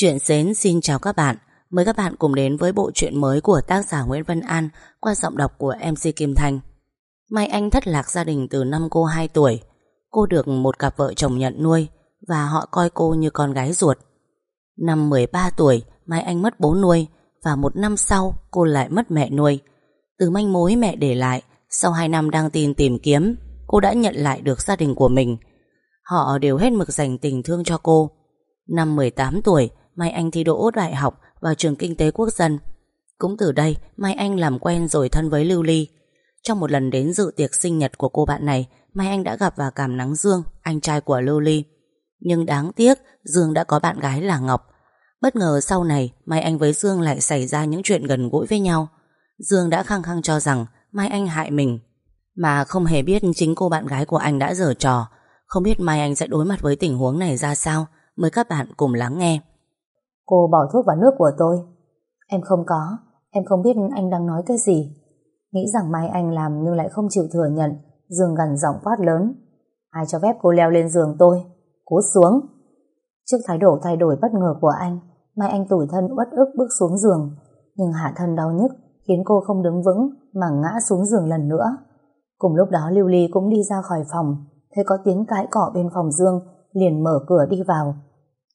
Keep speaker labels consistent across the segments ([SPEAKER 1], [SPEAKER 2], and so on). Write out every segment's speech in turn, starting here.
[SPEAKER 1] Chuyện Xến xin chào các bạn Mời các bạn cùng đến với bộ truyện mới của tác giả Nguyễn Văn An qua giọng đọc của MC Kim Thanh. Mai Anh thất lạc gia đình từ năm cô 2 tuổi. Cô được một cặp vợ chồng nhận nuôi và họ coi cô như con gái ruột. Năm 13 tuổi, Mai Anh mất bố nuôi và một năm sau cô lại mất mẹ nuôi. Từ manh mối mẹ để lại, sau 2 năm đăng tin tìm kiếm, cô đã nhận lại được gia đình của mình. Họ đều hết mực dành tình thương cho cô. Năm 18 tuổi, Mai Anh thi đỗ đại học vào trường kinh tế quốc dân. Cũng từ đây, Mai Anh làm quen rồi thân với Lưu Ly. Trong một lần đến dự tiệc sinh nhật của cô bạn này, Mai Anh đã gặp và cảm nắng Dương, anh trai của Lưu Ly. Nhưng đáng tiếc, Dương đã có bạn gái là Ngọc. Bất ngờ sau này, Mai Anh với Dương lại xảy ra những chuyện gần gũi với nhau. Dương đã khăng khăng cho rằng Mai Anh hại mình. Mà không hề biết chính cô bạn gái của anh đã dở trò. Không biết Mai Anh sẽ đối mặt với tình huống này ra sao. Mời các bạn cùng lắng nghe.
[SPEAKER 2] Cô bỏ thuốc vào nước của tôi. Em không có, em không biết anh đang nói cái gì. Nghĩ rằng Mai Anh làm nhưng lại không chịu thừa nhận, Dương gần giọng quát lớn. Ai cho phép cô leo lên giường tôi? cố xuống. Trước thái độ thay đổi bất ngờ của anh, Mai Anh tủi thân uất ức bước xuống giường, nhưng hạ thân đau nhức khiến cô không đứng vững mà ngã xuống giường lần nữa. Cùng lúc đó Lưu Ly cũng đi ra khỏi phòng, thấy có tiếng cãi cọ bên phòng Dương, liền mở cửa đi vào.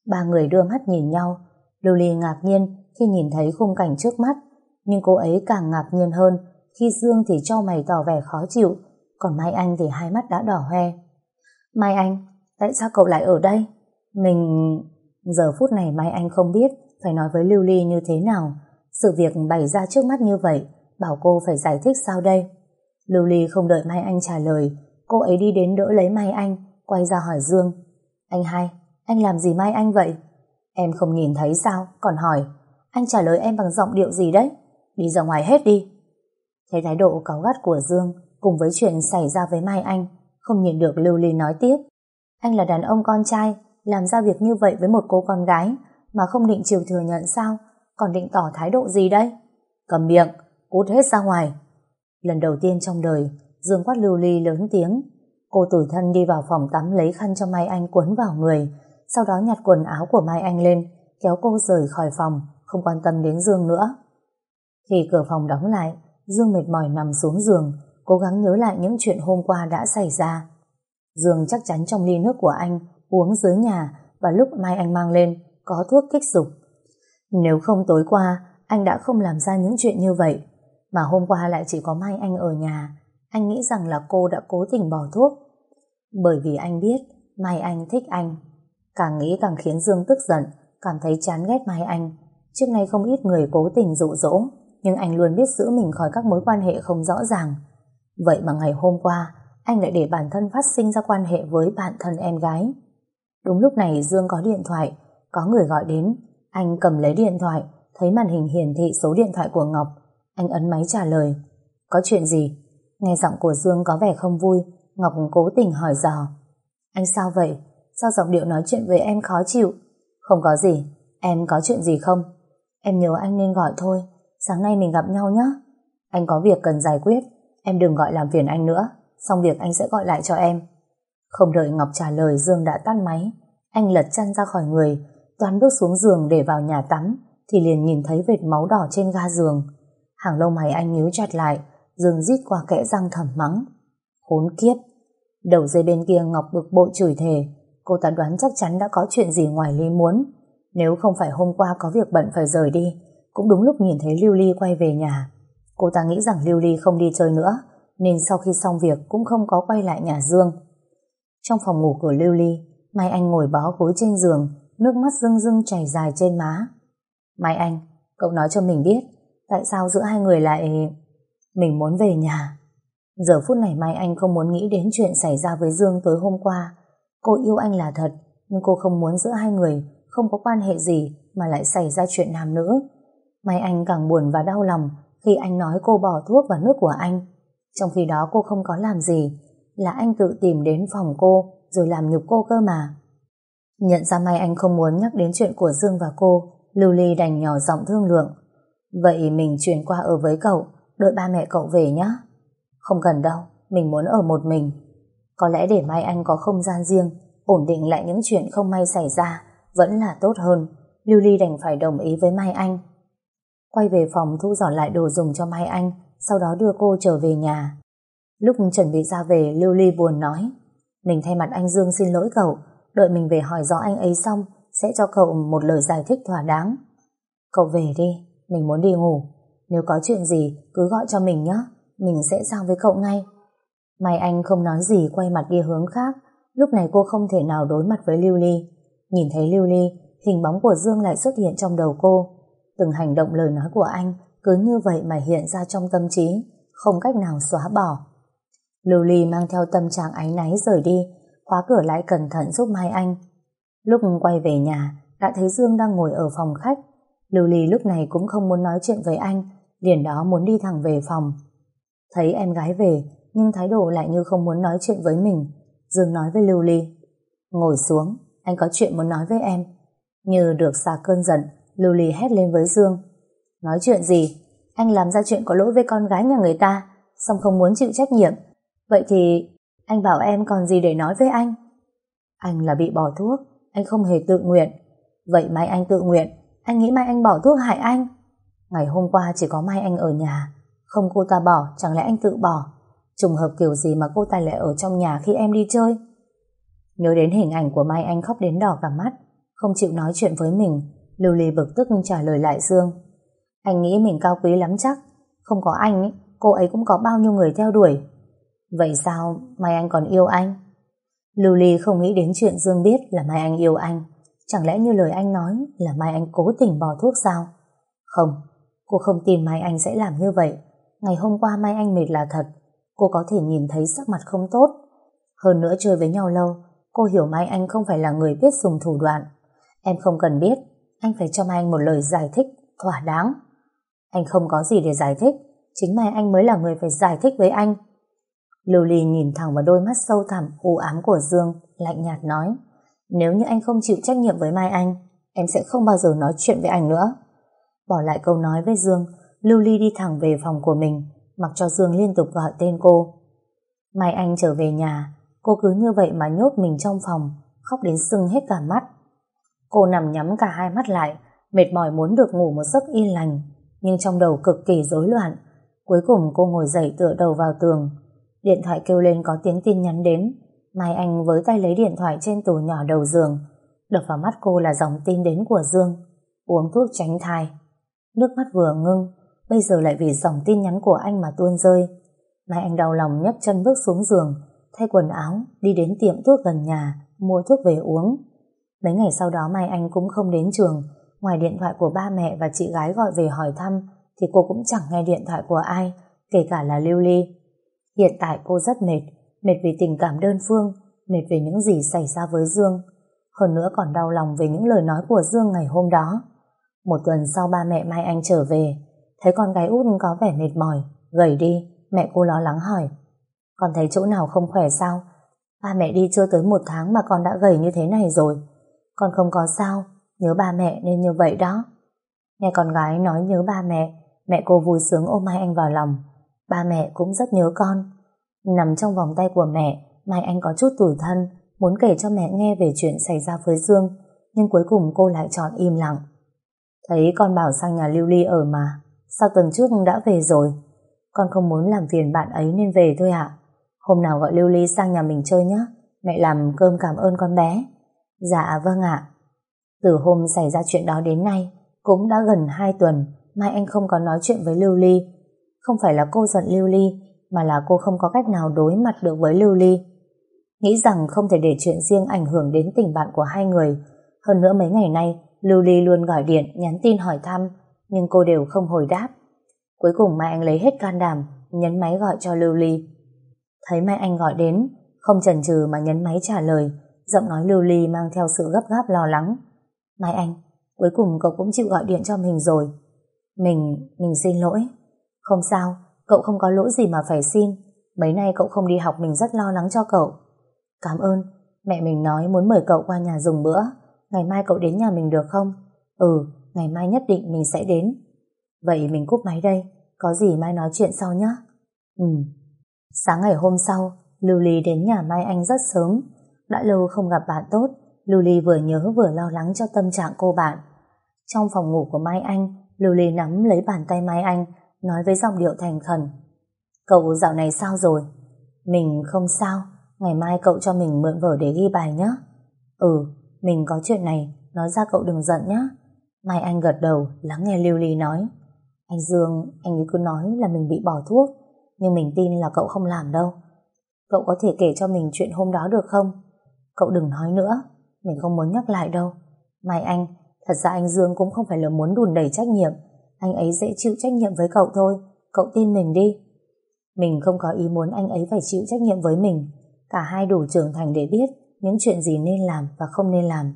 [SPEAKER 2] Ba người đưa mắt nhìn nhau, Lưu Ly ngạc nhiên khi nhìn thấy khung cảnh trước mắt, nhưng cô ấy càng ngạc nhiên hơn khi Dương thì cho mày tỏ vẻ khó chịu, còn Mai Anh thì hai mắt đã đỏ hoe. Mai Anh, tại sao cậu lại ở đây? Mình... Giờ phút này Mai Anh không biết phải nói với Lưu Ly như thế nào. Sự việc bày ra trước mắt như vậy, bảo cô phải giải thích sao đây? Lưu Ly không đợi Mai Anh trả lời, cô ấy đi đến đỡ lấy Mai Anh, quay ra hỏi Dương. Anh hai, anh làm gì Mai Anh vậy? Em không nhìn thấy sao, còn hỏi. Anh trả lời em bằng giọng điệu gì đấy? Đi ra ngoài hết đi. Thấy thái độ cáu gắt của Dương, cùng với chuyện xảy ra với Mai Anh, không nhìn được Lưu Ly nói tiếp. Anh là đàn ông con trai, làm ra việc như vậy với một cô con gái, mà không định chịu thừa nhận sao, còn định tỏ thái độ gì đây? Cầm miệng, cút hết ra ngoài. Lần đầu tiên trong đời, Dương quát Lưu Ly lớn tiếng. Cô tủi thân đi vào phòng tắm lấy khăn cho Mai Anh cuốn vào người, sau đó nhặt quần áo của Mai Anh lên, kéo cô rời khỏi phòng, không quan tâm đến Dương nữa. Khi cửa phòng đóng lại, Dương mệt mỏi nằm xuống giường, cố gắng nhớ lại những chuyện hôm qua đã xảy ra. Dương chắc chắn trong ly nước của anh uống dưới nhà và lúc Mai Anh mang lên có thuốc kích dục. Nếu không tối qua, anh đã không làm ra những chuyện như vậy, mà hôm qua lại chỉ có Mai Anh ở nhà, anh nghĩ rằng là cô đã cố tình bỏ thuốc. Bởi vì anh biết Mai Anh thích anh. Càng nghĩ càng khiến Dương tức giận, cảm thấy chán ghét Mai Anh. Trước nay không ít người cố tình dụ dỗ, nhưng anh luôn biết giữ mình khỏi các mối quan hệ không rõ ràng. Vậy mà ngày hôm qua, anh lại để bản thân phát sinh ra quan hệ với bạn thân em gái. Đúng lúc này Dương có điện thoại, có người gọi đến. Anh cầm lấy điện thoại, thấy màn hình hiển thị số điện thoại của Ngọc. Anh ấn máy trả lời. Có chuyện gì? Nghe giọng của Dương có vẻ không vui, Ngọc cố tình hỏi dò. Anh sao vậy? Sao giọng điệu nói chuyện với em khó chịu? Không có gì, em có chuyện gì không? Em nhớ anh nên gọi thôi, sáng nay mình gặp nhau nhé. Anh có việc cần giải quyết, em đừng gọi làm phiền anh nữa, xong việc anh sẽ gọi lại cho em. Không đợi Ngọc trả lời Dương đã tắt máy, anh lật chăn ra khỏi người, toán bước xuống giường để vào nhà tắm, thì liền nhìn thấy vệt máu đỏ trên ga giường. Hàng lông mày anh nhíu chặt lại, Dương rít qua kẽ răng thầm mắng. Khốn kiếp! Đầu dây bên kia Ngọc bực bội chửi thề, cô ta đoán chắc chắn đã có chuyện gì ngoài lý muốn. Nếu không phải hôm qua có việc bận phải rời đi, cũng đúng lúc nhìn thấy Lưu Ly quay về nhà. Cô ta nghĩ rằng Lưu Ly không đi chơi nữa, nên sau khi xong việc cũng không có quay lại nhà Dương. Trong phòng ngủ của Lưu Ly, Mai Anh ngồi bó gối trên giường, nước mắt rưng rưng chảy dài trên má. Mai Anh, cậu nói cho mình biết, tại sao giữa hai người lại... Mình muốn về nhà. Giờ phút này Mai Anh không muốn nghĩ đến chuyện xảy ra với Dương tối hôm qua, Cô yêu anh là thật, nhưng cô không muốn giữa hai người không có quan hệ gì mà lại xảy ra chuyện nam nữ. May anh càng buồn và đau lòng khi anh nói cô bỏ thuốc vào nước của anh. Trong khi đó cô không có làm gì, là anh tự tìm đến phòng cô rồi làm nhục cô cơ mà. Nhận ra Mai Anh không muốn nhắc đến chuyện của Dương và cô, Lưu Ly đành nhỏ giọng thương lượng. Vậy mình chuyển qua ở với cậu, đợi ba mẹ cậu về nhé. Không cần đâu, mình muốn ở một mình. Có lẽ để Mai Anh có không gian riêng, ổn định lại những chuyện không may xảy ra, vẫn là tốt hơn. Lưu Ly đành phải đồng ý với Mai Anh. Quay về phòng thu dọn lại đồ dùng cho Mai Anh, sau đó đưa cô trở về nhà. Lúc chuẩn bị ra về, Lưu Ly buồn nói, mình thay mặt anh Dương xin lỗi cậu, đợi mình về hỏi rõ anh ấy xong, sẽ cho cậu một lời giải thích thỏa đáng. Cậu về đi, mình muốn đi ngủ. Nếu có chuyện gì, cứ gọi cho mình nhé, mình sẽ sang với cậu ngay. Mai Anh không nói gì quay mặt đi hướng khác, lúc này cô không thể nào đối mặt với Lưu Ly. Nhìn thấy Lưu Ly, hình bóng của Dương lại xuất hiện trong đầu cô. Từng hành động lời nói của anh cứ như vậy mà hiện ra trong tâm trí, không cách nào xóa bỏ. Lưu Ly mang theo tâm trạng áy náy rời đi, khóa cửa lại cẩn thận giúp Mai Anh. Lúc quay về nhà, đã thấy Dương đang ngồi ở phòng khách. Lưu Ly lúc này cũng không muốn nói chuyện với anh, liền đó muốn đi thẳng về phòng. Thấy em gái về, nhưng thái độ lại như không muốn nói chuyện với mình. Dương nói với Lưu Ly, ngồi xuống, anh có chuyện muốn nói với em. Như được xả cơn giận, Lưu Ly hét lên với Dương. Nói chuyện gì? Anh làm ra chuyện có lỗi với con gái nhà người ta, xong không muốn chịu trách nhiệm. Vậy thì anh bảo em còn gì để nói với anh? Anh là bị bỏ thuốc, anh không hề tự nguyện. Vậy mai anh tự nguyện, anh nghĩ mai anh bỏ thuốc hại anh? Ngày hôm qua chỉ có mai anh ở nhà, không cô ta bỏ, chẳng lẽ anh tự bỏ? Trùng hợp kiểu gì mà cô ta lại ở trong nhà khi em đi chơi? Nhớ đến hình ảnh của Mai Anh khóc đến đỏ cả mắt, không chịu nói chuyện với mình, Lưu Ly bực tức trả lời lại Dương. Anh nghĩ mình cao quý lắm chắc, không có anh ấy, cô ấy cũng có bao nhiêu người theo đuổi. Vậy sao Mai Anh còn yêu anh? Lưu Ly không nghĩ đến chuyện Dương biết là Mai Anh yêu anh. Chẳng lẽ như lời anh nói là Mai Anh cố tình bỏ thuốc sao? Không, cô không tin Mai Anh sẽ làm như vậy. Ngày hôm qua Mai Anh mệt là thật, cô có thể nhìn thấy sắc mặt không tốt. Hơn nữa chơi với nhau lâu, cô hiểu Mai Anh không phải là người biết dùng thủ đoạn. Em không cần biết, anh phải cho Mai Anh một lời giải thích thỏa đáng. Anh không có gì để giải thích, chính Mai Anh mới là người phải giải thích với anh. Lưu Ly nhìn thẳng vào đôi mắt sâu thẳm u ám của Dương, lạnh nhạt nói, nếu như anh không chịu trách nhiệm với Mai Anh, em sẽ không bao giờ nói chuyện với anh nữa. Bỏ lại câu nói với Dương, Lưu Ly đi thẳng về phòng của mình, mặc cho Dương liên tục gọi tên cô. Mai Anh trở về nhà, cô cứ như vậy mà nhốt mình trong phòng, khóc đến sưng hết cả mắt. Cô nằm nhắm cả hai mắt lại, mệt mỏi muốn được ngủ một giấc yên lành, nhưng trong đầu cực kỳ rối loạn. Cuối cùng cô ngồi dậy tựa đầu vào tường. Điện thoại kêu lên có tiếng tin nhắn đến. Mai Anh với tay lấy điện thoại trên tủ nhỏ đầu giường. Đập vào mắt cô là dòng tin đến của Dương. Uống thuốc tránh thai. Nước mắt vừa ngưng, bây giờ lại vì dòng tin nhắn của anh mà tuôn rơi. Mai Anh đau lòng nhấc chân bước xuống giường, thay quần áo, đi đến tiệm thuốc gần nhà, mua thuốc về uống. Mấy ngày sau đó Mai Anh cũng không đến trường, ngoài điện thoại của ba mẹ và chị gái gọi về hỏi thăm, thì cô cũng chẳng nghe điện thoại của ai, kể cả là Lưu Ly. Hiện tại cô rất mệt, mệt vì tình cảm đơn phương, mệt về những gì xảy ra với Dương. Hơn nữa còn đau lòng về những lời nói của Dương ngày hôm đó. Một tuần sau ba mẹ Mai Anh trở về, thấy con gái út có vẻ mệt mỏi, gầy đi, mẹ cô lo lắng hỏi. Con thấy chỗ nào không khỏe sao? Ba mẹ đi chưa tới một tháng mà con đã gầy như thế này rồi. Con không có sao, nhớ ba mẹ nên như vậy đó. Nghe con gái nói nhớ ba mẹ, mẹ cô vui sướng ôm Mai Anh vào lòng. Ba mẹ cũng rất nhớ con. Nằm trong vòng tay của mẹ, Mai Anh có chút tủi thân, muốn kể cho mẹ nghe về chuyện xảy ra với Dương, nhưng cuối cùng cô lại chọn im lặng. Thấy con bảo sang nhà Lưu Ly ở mà, sao tuần trước đã về rồi? Con không muốn làm phiền bạn ấy nên về thôi ạ. Hôm nào gọi Lưu Ly sang nhà mình chơi nhé, mẹ làm cơm cảm ơn con bé. Dạ vâng ạ. Từ hôm xảy ra chuyện đó đến nay, cũng đã gần 2 tuần, Mai Anh không có nói chuyện với Lưu Ly. Không phải là cô giận Lưu Ly, mà là cô không có cách nào đối mặt được với Lưu Ly. Nghĩ rằng không thể để chuyện riêng ảnh hưởng đến tình bạn của hai người. Hơn nữa mấy ngày nay, Lưu Ly luôn gọi điện, nhắn tin hỏi thăm, nhưng cô đều không hồi đáp. Cuối cùng Mai Anh lấy hết can đảm, nhấn máy gọi cho Lưu Ly. Thấy Mai Anh gọi đến, không chần chừ mà nhấn máy trả lời, giọng nói Lưu Ly mang theo sự gấp gáp lo lắng. Mai Anh, cuối cùng cậu cũng chịu gọi điện cho mình rồi. Mình, mình xin lỗi. Không sao, cậu không có lỗi gì mà phải xin. Mấy nay cậu không đi học mình rất lo lắng cho cậu. Cảm ơn, mẹ mình nói muốn mời cậu qua nhà dùng bữa. Ngày mai cậu đến nhà mình được không? Ừ, ngày mai nhất định mình sẽ đến. Vậy mình cúp máy đây, có gì mai nói chuyện sau nhé. Ừ. Sáng ngày hôm sau, Lưu Ly đến nhà Mai Anh rất sớm. Đã lâu không gặp bạn tốt, Lưu Ly vừa nhớ vừa lo lắng cho tâm trạng cô bạn. Trong phòng ngủ của Mai Anh, Lưu Ly nắm lấy bàn tay Mai Anh, nói với giọng điệu thành khẩn. Cậu dạo này sao rồi? Mình không sao, ngày mai cậu cho mình mượn vở để ghi bài nhé. Ừ, mình có chuyện này, nói ra cậu đừng giận nhé. Mai Anh gật đầu, lắng nghe Lưu Ly nói. Anh Dương, anh ấy cứ nói là mình bị bỏ thuốc, nhưng mình tin là cậu không làm đâu. Cậu có thể kể cho mình chuyện hôm đó được không? Cậu đừng nói nữa, mình không muốn nhắc lại đâu. Mai Anh, thật ra anh Dương cũng không phải là muốn đùn đẩy trách nhiệm, anh ấy dễ chịu trách nhiệm với cậu thôi, cậu tin mình đi. Mình không có ý muốn anh ấy phải chịu trách nhiệm với mình, cả hai đủ trưởng thành để biết những chuyện gì nên làm và không nên làm.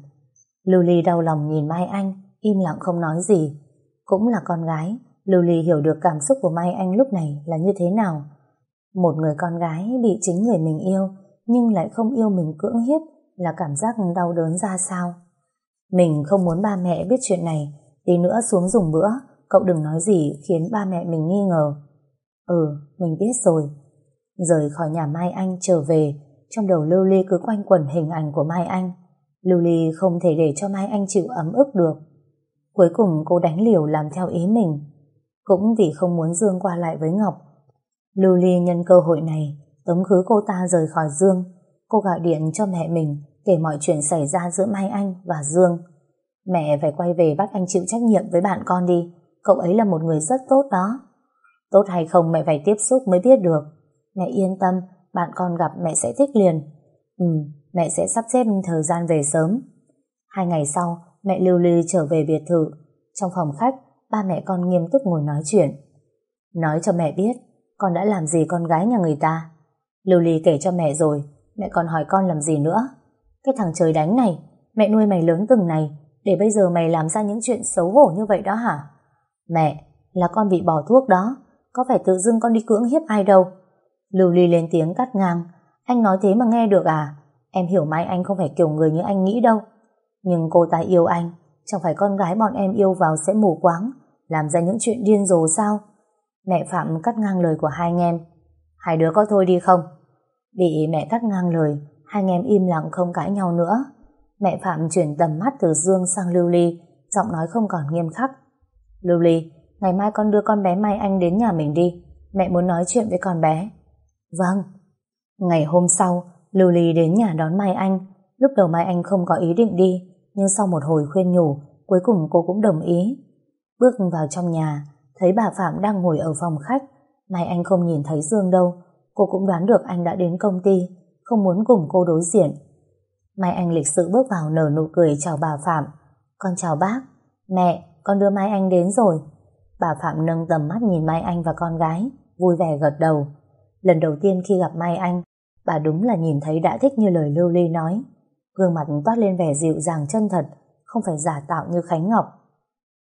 [SPEAKER 2] Lưu Ly đau lòng nhìn Mai Anh, im lặng không nói gì. Cũng là con gái, Lưu Ly hiểu được cảm xúc của Mai Anh lúc này là như thế nào. Một người con gái bị chính người mình yêu, nhưng lại không yêu mình cưỡng hiếp là cảm giác đau đớn ra sao. Mình không muốn ba mẹ biết chuyện này, tí nữa xuống dùng bữa, cậu đừng nói gì khiến ba mẹ mình nghi ngờ. Ừ, mình biết rồi. Rời khỏi nhà Mai Anh trở về, trong đầu Lưu Ly cứ quanh quẩn hình ảnh của Mai Anh. Lưu Ly không thể để cho Mai Anh chịu ấm ức được. Cuối cùng cô đánh liều làm theo ý mình. Cũng vì không muốn Dương qua lại với Ngọc. Lưu Ly nhân cơ hội này tống khứ cô ta rời khỏi Dương. Cô gọi điện cho mẹ mình kể mọi chuyện xảy ra giữa Mai Anh và Dương. Mẹ phải quay về bắt anh chịu trách nhiệm với bạn con đi. Cậu ấy là một người rất tốt đó. Tốt hay không mẹ phải tiếp xúc mới biết được. Mẹ yên tâm, bạn con gặp mẹ sẽ thích liền. Ừ, mẹ sẽ sắp xếp thời gian về sớm. Hai ngày sau, mẹ Lưu Ly trở về biệt thự. Trong phòng khách, ba mẹ con nghiêm túc ngồi nói chuyện. Nói cho mẹ biết, con đã làm gì con gái nhà người ta. Lưu Ly kể cho mẹ rồi, mẹ còn hỏi con làm gì nữa. Cái thằng trời đánh này, mẹ nuôi mày lớn từng này, để bây giờ mày làm ra những chuyện xấu hổ như vậy đó hả? Mẹ, là con bị bỏ thuốc đó, có phải tự dưng con đi cưỡng hiếp ai đâu. Lưu Ly lên tiếng cắt ngang, anh nói thế mà nghe được à? Em hiểu Mai Anh không phải kiểu người như anh nghĩ đâu. Nhưng cô ta yêu anh, chẳng phải con gái bọn em yêu vào sẽ mù quáng, làm ra những chuyện điên rồ sao? Mẹ Phạm cắt ngang lời của hai anh em. Hai đứa có thôi đi không? Bị mẹ cắt ngang lời, hai anh em im lặng không cãi nhau nữa. Mẹ Phạm chuyển tầm mắt từ Dương sang Lưu Ly, giọng nói không còn nghiêm khắc. Lưu Ly, ngày mai con đưa con bé Mai Anh đến nhà mình đi. Mẹ muốn nói chuyện với con bé. Vâng. Ngày hôm sau, Lưu Ly đến nhà đón Mai Anh. Lúc đầu Mai Anh không có ý định đi, nhưng sau một hồi khuyên nhủ, cuối cùng cô cũng đồng ý. Bước vào trong nhà, thấy bà Phạm đang ngồi ở phòng khách. Mai Anh không nhìn thấy Dương đâu, cô cũng đoán được anh đã đến công ty, không muốn cùng cô đối diện. Mai Anh lịch sự bước vào nở nụ cười chào bà Phạm. Con chào bác. Mẹ, con đưa Mai Anh đến rồi. Bà Phạm nâng tầm mắt nhìn Mai Anh và con gái, vui vẻ gật đầu. Lần đầu tiên khi gặp Mai Anh, bà đúng là nhìn thấy đã thích như lời Lưu Ly nói. Gương mặt toát lên vẻ dịu dàng chân thật, không phải giả tạo như Khánh Ngọc.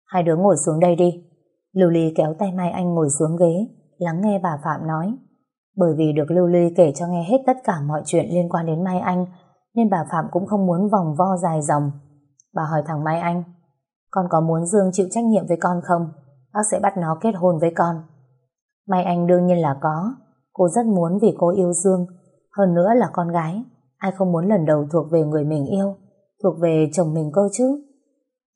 [SPEAKER 2] Hai đứa ngồi xuống đây đi. Lưu Ly kéo tay Mai Anh ngồi xuống ghế, lắng nghe bà Phạm nói. Bởi vì được Lưu Ly kể cho nghe hết tất cả mọi chuyện liên quan đến Mai Anh, nên bà Phạm cũng không muốn vòng vo dài dòng. Bà hỏi thằng Mai Anh, con có muốn Dương chịu trách nhiệm với con không? Bác sẽ bắt nó kết hôn với con. Mai Anh đương nhiên là có. Cô rất muốn vì cô yêu Dương. Hơn nữa là con gái. Ai không muốn lần đầu thuộc về người mình yêu, thuộc về chồng mình cơ chứ.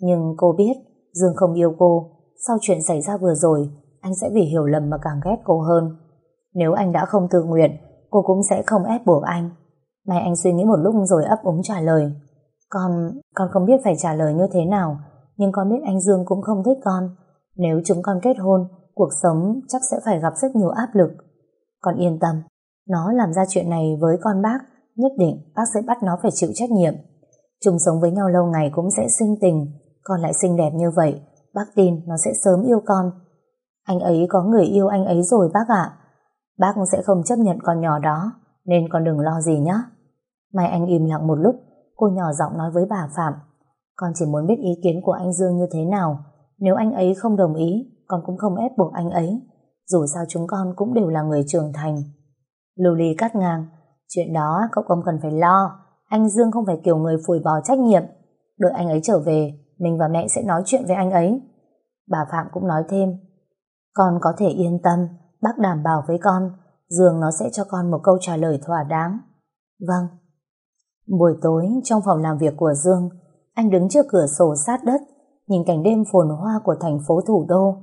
[SPEAKER 2] Nhưng cô biết Dương không yêu cô. Sau chuyện xảy ra vừa rồi, anh sẽ vì hiểu lầm mà càng ghét cô hơn. Nếu anh đã không tự nguyện, cô cũng sẽ không ép buộc anh. May anh suy nghĩ một lúc rồi ấp úng trả lời. Con, con không biết phải trả lời như thế nào, nhưng con biết anh Dương cũng không thích con. Nếu chúng con kết hôn, cuộc sống chắc sẽ phải gặp rất nhiều áp lực. Con yên tâm, nó làm ra chuyện này với con bác, nhất định bác sẽ bắt nó phải chịu trách nhiệm. Chung sống với nhau lâu ngày cũng sẽ sinh tình, con lại xinh đẹp như vậy, bác tin nó sẽ sớm yêu con. Anh ấy có người yêu anh ấy rồi bác ạ. Bác sẽ không chấp nhận con nhỏ đó, nên con đừng lo gì nhé. Mai anh im lặng một lúc, cô nhỏ giọng nói với bà Phạm. Con chỉ muốn biết ý kiến của anh Dương như thế nào. Nếu anh ấy không đồng ý, con cũng không ép buộc anh ấy. Dù sao chúng con cũng đều là người trưởng thành. Lưu Ly cắt ngang. Chuyện đó cậu không cần phải lo. Anh Dương không phải kiểu người phủi bò trách nhiệm. Đợi anh ấy trở về, mình và mẹ sẽ nói chuyện với anh ấy. Bà Phạm cũng nói thêm. Con có thể yên tâm, bác đảm bảo với con, Dương nó sẽ cho con một câu trả lời thỏa đáng. Vâng. Buổi tối, trong phòng làm việc của Dương, anh đứng trước cửa sổ sát đất, nhìn cảnh đêm phồn hoa của thành phố thủ đô.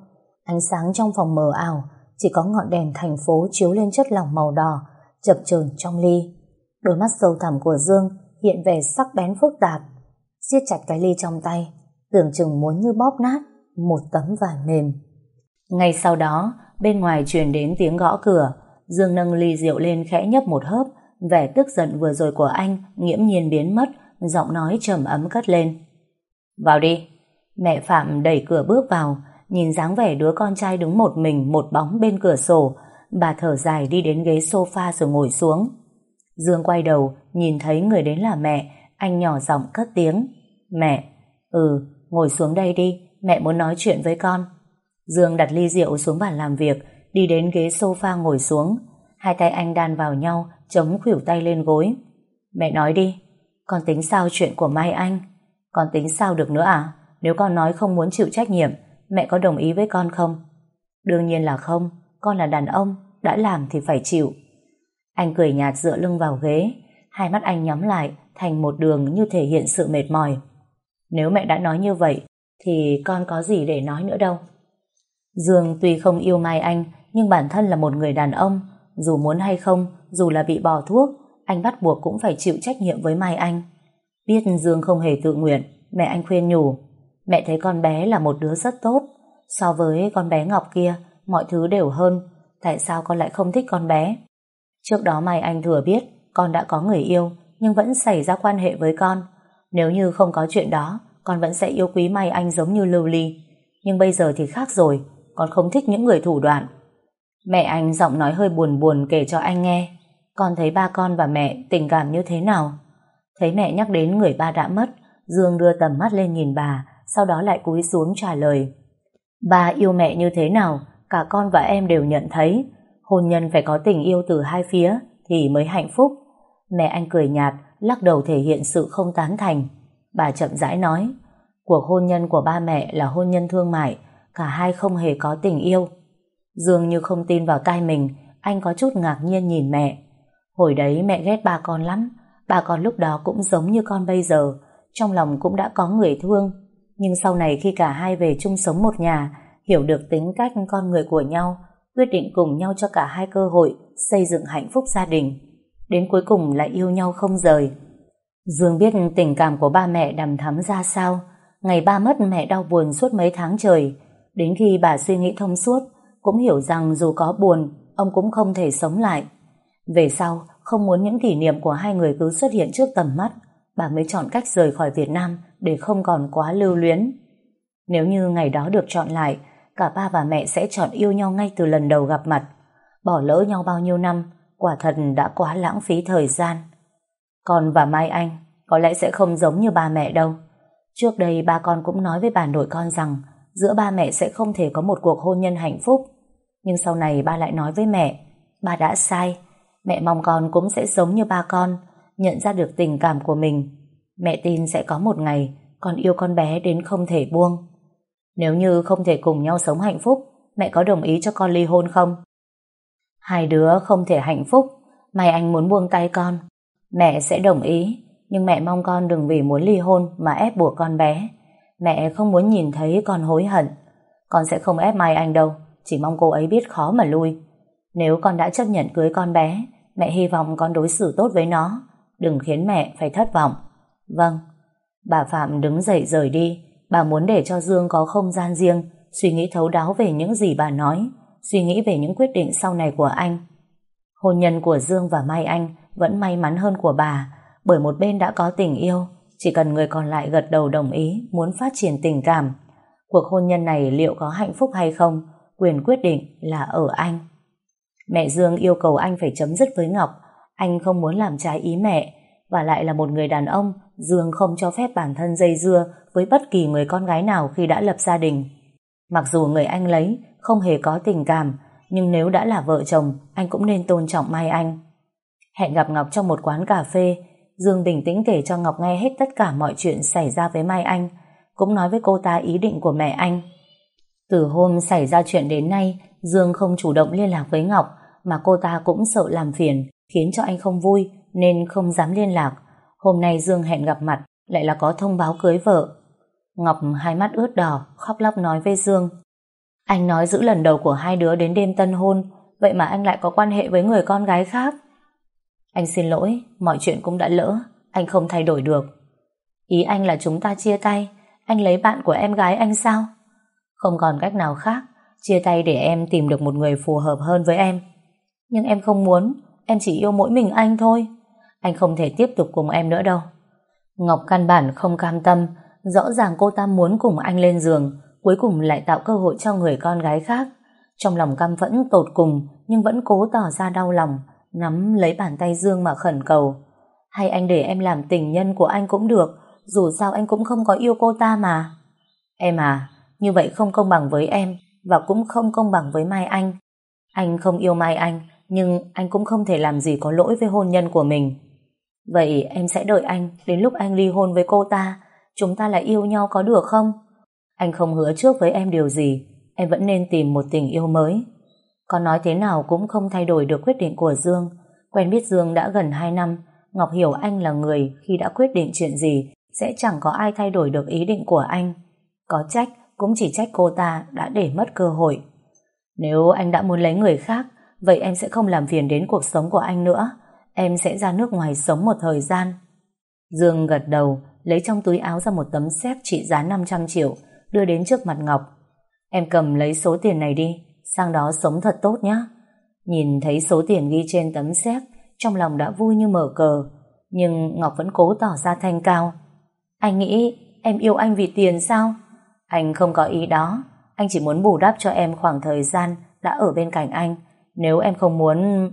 [SPEAKER 2] Ánh sáng trong phòng mờ ảo, chỉ có ngọn đèn thành phố chiếu lên chất lỏng màu đỏ, chập chờn trong ly. Đôi mắt sâu thẳm của Dương hiện vẻ sắc bén phức tạp, siết chặt cái ly trong tay, tưởng chừng muốn như bóp nát một tấm vải mềm. Ngay sau đó, bên ngoài truyền đến tiếng gõ cửa, Dương nâng ly rượu lên khẽ nhấp một hớp, vẻ tức giận vừa rồi của anh nghiễm nhiên biến mất, giọng nói trầm ấm cất lên. Vào đi. Mẹ Phạm đẩy cửa bước vào, nhìn dáng vẻ đứa con trai đứng một mình một bóng bên cửa sổ, bà thở dài đi đến ghế sofa rồi ngồi xuống. Dương quay đầu, nhìn thấy người đến là mẹ, anh nhỏ giọng cất tiếng. Mẹ, ừ, ngồi xuống đây đi, mẹ muốn nói chuyện với con. Dương đặt ly rượu xuống bàn làm việc, đi đến ghế sofa ngồi xuống. Hai tay anh đan vào nhau, chống khuỷu tay lên gối. Mẹ nói đi, con tính sao chuyện của Mai Anh? Con tính sao được nữa à? Nếu con nói không muốn chịu trách nhiệm, mẹ có đồng ý với con không? Đương nhiên là không, con là đàn ông, đã làm thì phải chịu. Anh cười nhạt dựa lưng vào ghế, hai mắt anh nhắm lại thành một đường như thể hiện sự mệt mỏi. Nếu mẹ đã nói như vậy, thì con có gì để nói nữa đâu. Dương tuy không yêu Mai Anh, nhưng bản thân là một người đàn ông, dù muốn hay không, dù là bị bỏ thuốc, anh bắt buộc cũng phải chịu trách nhiệm với Mai Anh. Biết Dương không hề tự nguyện, mẹ anh khuyên nhủ, mẹ thấy con bé là một đứa rất tốt, so với con bé Ngọc kia, mọi thứ đều hơn, tại sao con lại không thích con bé? Trước đó Mai Anh thừa biết con đã có người yêu, nhưng vẫn xảy ra quan hệ với con. Nếu như không có chuyện đó, con vẫn sẽ yêu quý Mai Anh giống như Lưu Ly. Nhưng bây giờ thì khác rồi, con không thích những người thủ đoạn. Mẹ anh giọng nói hơi buồn buồn kể cho anh nghe. Con thấy ba con và mẹ tình cảm như thế nào? Thấy mẹ nhắc đến người ba đã mất, Dương đưa tầm mắt lên nhìn bà, sau đó lại cúi xuống trả lời. Ba yêu mẹ như thế nào, cả con và em đều nhận thấy. Hôn nhân phải có tình yêu từ hai phía thì mới hạnh phúc. Mẹ anh cười nhạt, lắc đầu thể hiện sự không tán thành. Bà chậm rãi nói, cuộc hôn nhân của ba mẹ là hôn nhân thương mại, cả hai không hề có tình yêu. dường như không tin vào tai mình, anh có chút ngạc nhiên nhìn mẹ. Hồi đấy mẹ ghét ba con lắm, ba con lúc đó cũng giống như con bây giờ, trong lòng cũng đã có người thương. Nhưng sau này khi cả hai về chung sống một nhà, hiểu được tính cách con người của nhau, quyết định cùng nhau cho cả hai cơ hội xây dựng hạnh phúc gia đình. Đến cuối cùng lại yêu nhau không rời. Dương biết tình cảm của ba mẹ đầm thắm ra sao. Ngày ba mất mẹ đau buồn suốt mấy tháng trời. Đến khi bà suy nghĩ thông suốt, cũng hiểu rằng dù có buồn, ông cũng không thể sống lại. Về sau, không muốn những kỷ niệm của hai người cứ xuất hiện trước tầm mắt, bà mới chọn cách rời khỏi Việt Nam để không còn quá lưu luyến. Nếu như ngày đó được chọn lại, cả ba và mẹ sẽ chọn yêu nhau ngay từ lần đầu gặp mặt. Bỏ lỡ nhau bao nhiêu năm, quả thật đã quá lãng phí thời gian. Con và Mai Anh có lẽ sẽ không giống như ba mẹ đâu. Trước đây ba con cũng nói với bà nội con rằng giữa ba mẹ sẽ không thể có một cuộc hôn nhân hạnh phúc. Nhưng sau này ba lại nói với mẹ, ba đã sai. Mẹ mong con cũng sẽ giống như ba con, nhận ra được tình cảm của mình. Mẹ tin sẽ có một ngày con yêu con bé đến không thể buông. Nếu như không thể cùng nhau sống hạnh phúc, mẹ có đồng ý cho con ly hôn không? Hai đứa không thể hạnh phúc, mày anh muốn buông tay con. Mẹ sẽ đồng ý, nhưng mẹ mong con đừng vì muốn ly hôn mà ép buộc con bé. Mẹ không muốn nhìn thấy con hối hận. Con sẽ không ép Mai Anh đâu, chỉ mong cô ấy biết khó mà lui. Nếu con đã chấp nhận cưới con bé, mẹ hy vọng con đối xử tốt với nó, đừng khiến mẹ phải thất vọng. Vâng. Bà Phạm đứng dậy rời đi, bà muốn để cho Dương có không gian riêng, suy nghĩ thấu đáo về những gì bà nói, suy nghĩ về những quyết định sau này của anh. Hôn nhân của Dương và Mai Anh vẫn may mắn hơn của bà, bởi một bên đã có tình yêu, chỉ cần người còn lại gật đầu đồng ý muốn phát triển tình cảm. Cuộc hôn nhân này liệu có hạnh phúc hay không, quyền quyết định là ở anh. Mẹ Dương yêu cầu anh phải chấm dứt với Ngọc, anh không muốn làm trái ý mẹ, và lại là một người đàn ông, Dương không cho phép bản thân dây dưa với bất kỳ người con gái nào khi đã lập gia đình. Mặc dù người anh lấy không hề có tình cảm, nhưng nếu đã là vợ chồng, anh cũng nên tôn trọng Mai Anh. Hẹn gặp Ngọc trong một quán cà phê, Dương bình tĩnh kể cho Ngọc nghe hết tất cả mọi chuyện xảy ra với Mai Anh, cũng nói với cô ta ý định của mẹ anh. Từ hôm xảy ra chuyện đến nay, Dương không chủ động liên lạc với Ngọc, mà cô ta cũng sợ làm phiền, khiến cho anh không vui, nên không dám liên lạc. Hôm nay Dương hẹn gặp mặt, lại là có thông báo cưới vợ. Ngọc hai mắt ướt đỏ, khóc lóc nói với Dương. Anh nói giữ lần đầu của hai đứa đến đêm tân hôn, vậy mà anh lại có quan hệ với người con gái khác. Anh xin lỗi, mọi chuyện cũng đã lỡ, anh không thay đổi được. Ý anh là chúng ta chia tay, anh lấy bạn của em gái anh sao? Không còn cách nào khác, chia tay để em tìm được một người phù hợp hơn với em. Nhưng em không muốn, em chỉ yêu mỗi mình anh thôi. Anh không thể tiếp tục cùng em nữa đâu. Ngọc căn bản không cam tâm, rõ ràng cô ta muốn cùng anh lên giường, cuối cùng lại tạo cơ hội cho người con gái khác. Trong lòng căm phẫn tột cùng, nhưng vẫn cố tỏ ra đau lòng, nắm lấy bàn tay Dương mà khẩn cầu. Hay anh để em làm tình nhân của anh cũng được, dù sao anh cũng không có yêu cô ta mà. Em à, như vậy không công bằng với em, và cũng không công bằng với Mai Anh. Anh không yêu Mai Anh, nhưng anh cũng không thể làm gì có lỗi với hôn nhân của mình. Vậy em sẽ đợi anh đến lúc anh ly hôn với cô ta, chúng ta lại yêu nhau có được không? Anh không hứa trước với em điều gì, em vẫn nên tìm một tình yêu mới. Còn nói thế nào cũng không thay đổi được quyết định của Dương. Quen biết Dương đã gần 2 năm, Ngọc hiểu anh là người khi đã quyết định chuyện gì sẽ chẳng có ai thay đổi được ý định của anh. Có trách cũng chỉ trách cô ta đã để mất cơ hội. Nếu anh đã muốn lấy người khác, vậy em sẽ không làm phiền đến cuộc sống của anh nữa. Em sẽ ra nước ngoài sống một thời gian. Dương gật đầu, lấy trong túi áo ra một tấm séc trị giá 500 triệu, đưa đến trước mặt Ngọc. Em cầm lấy số tiền này đi, sang đó sống thật tốt nhé. Nhìn thấy số tiền ghi trên tấm séc, trong lòng đã vui như mở cờ, nhưng Ngọc vẫn cố tỏ ra thanh cao. Anh nghĩ em yêu anh vì tiền sao? Anh không có ý đó, anh chỉ muốn bù đắp cho em khoảng thời gian đã ở bên cạnh anh. Nếu em không muốn...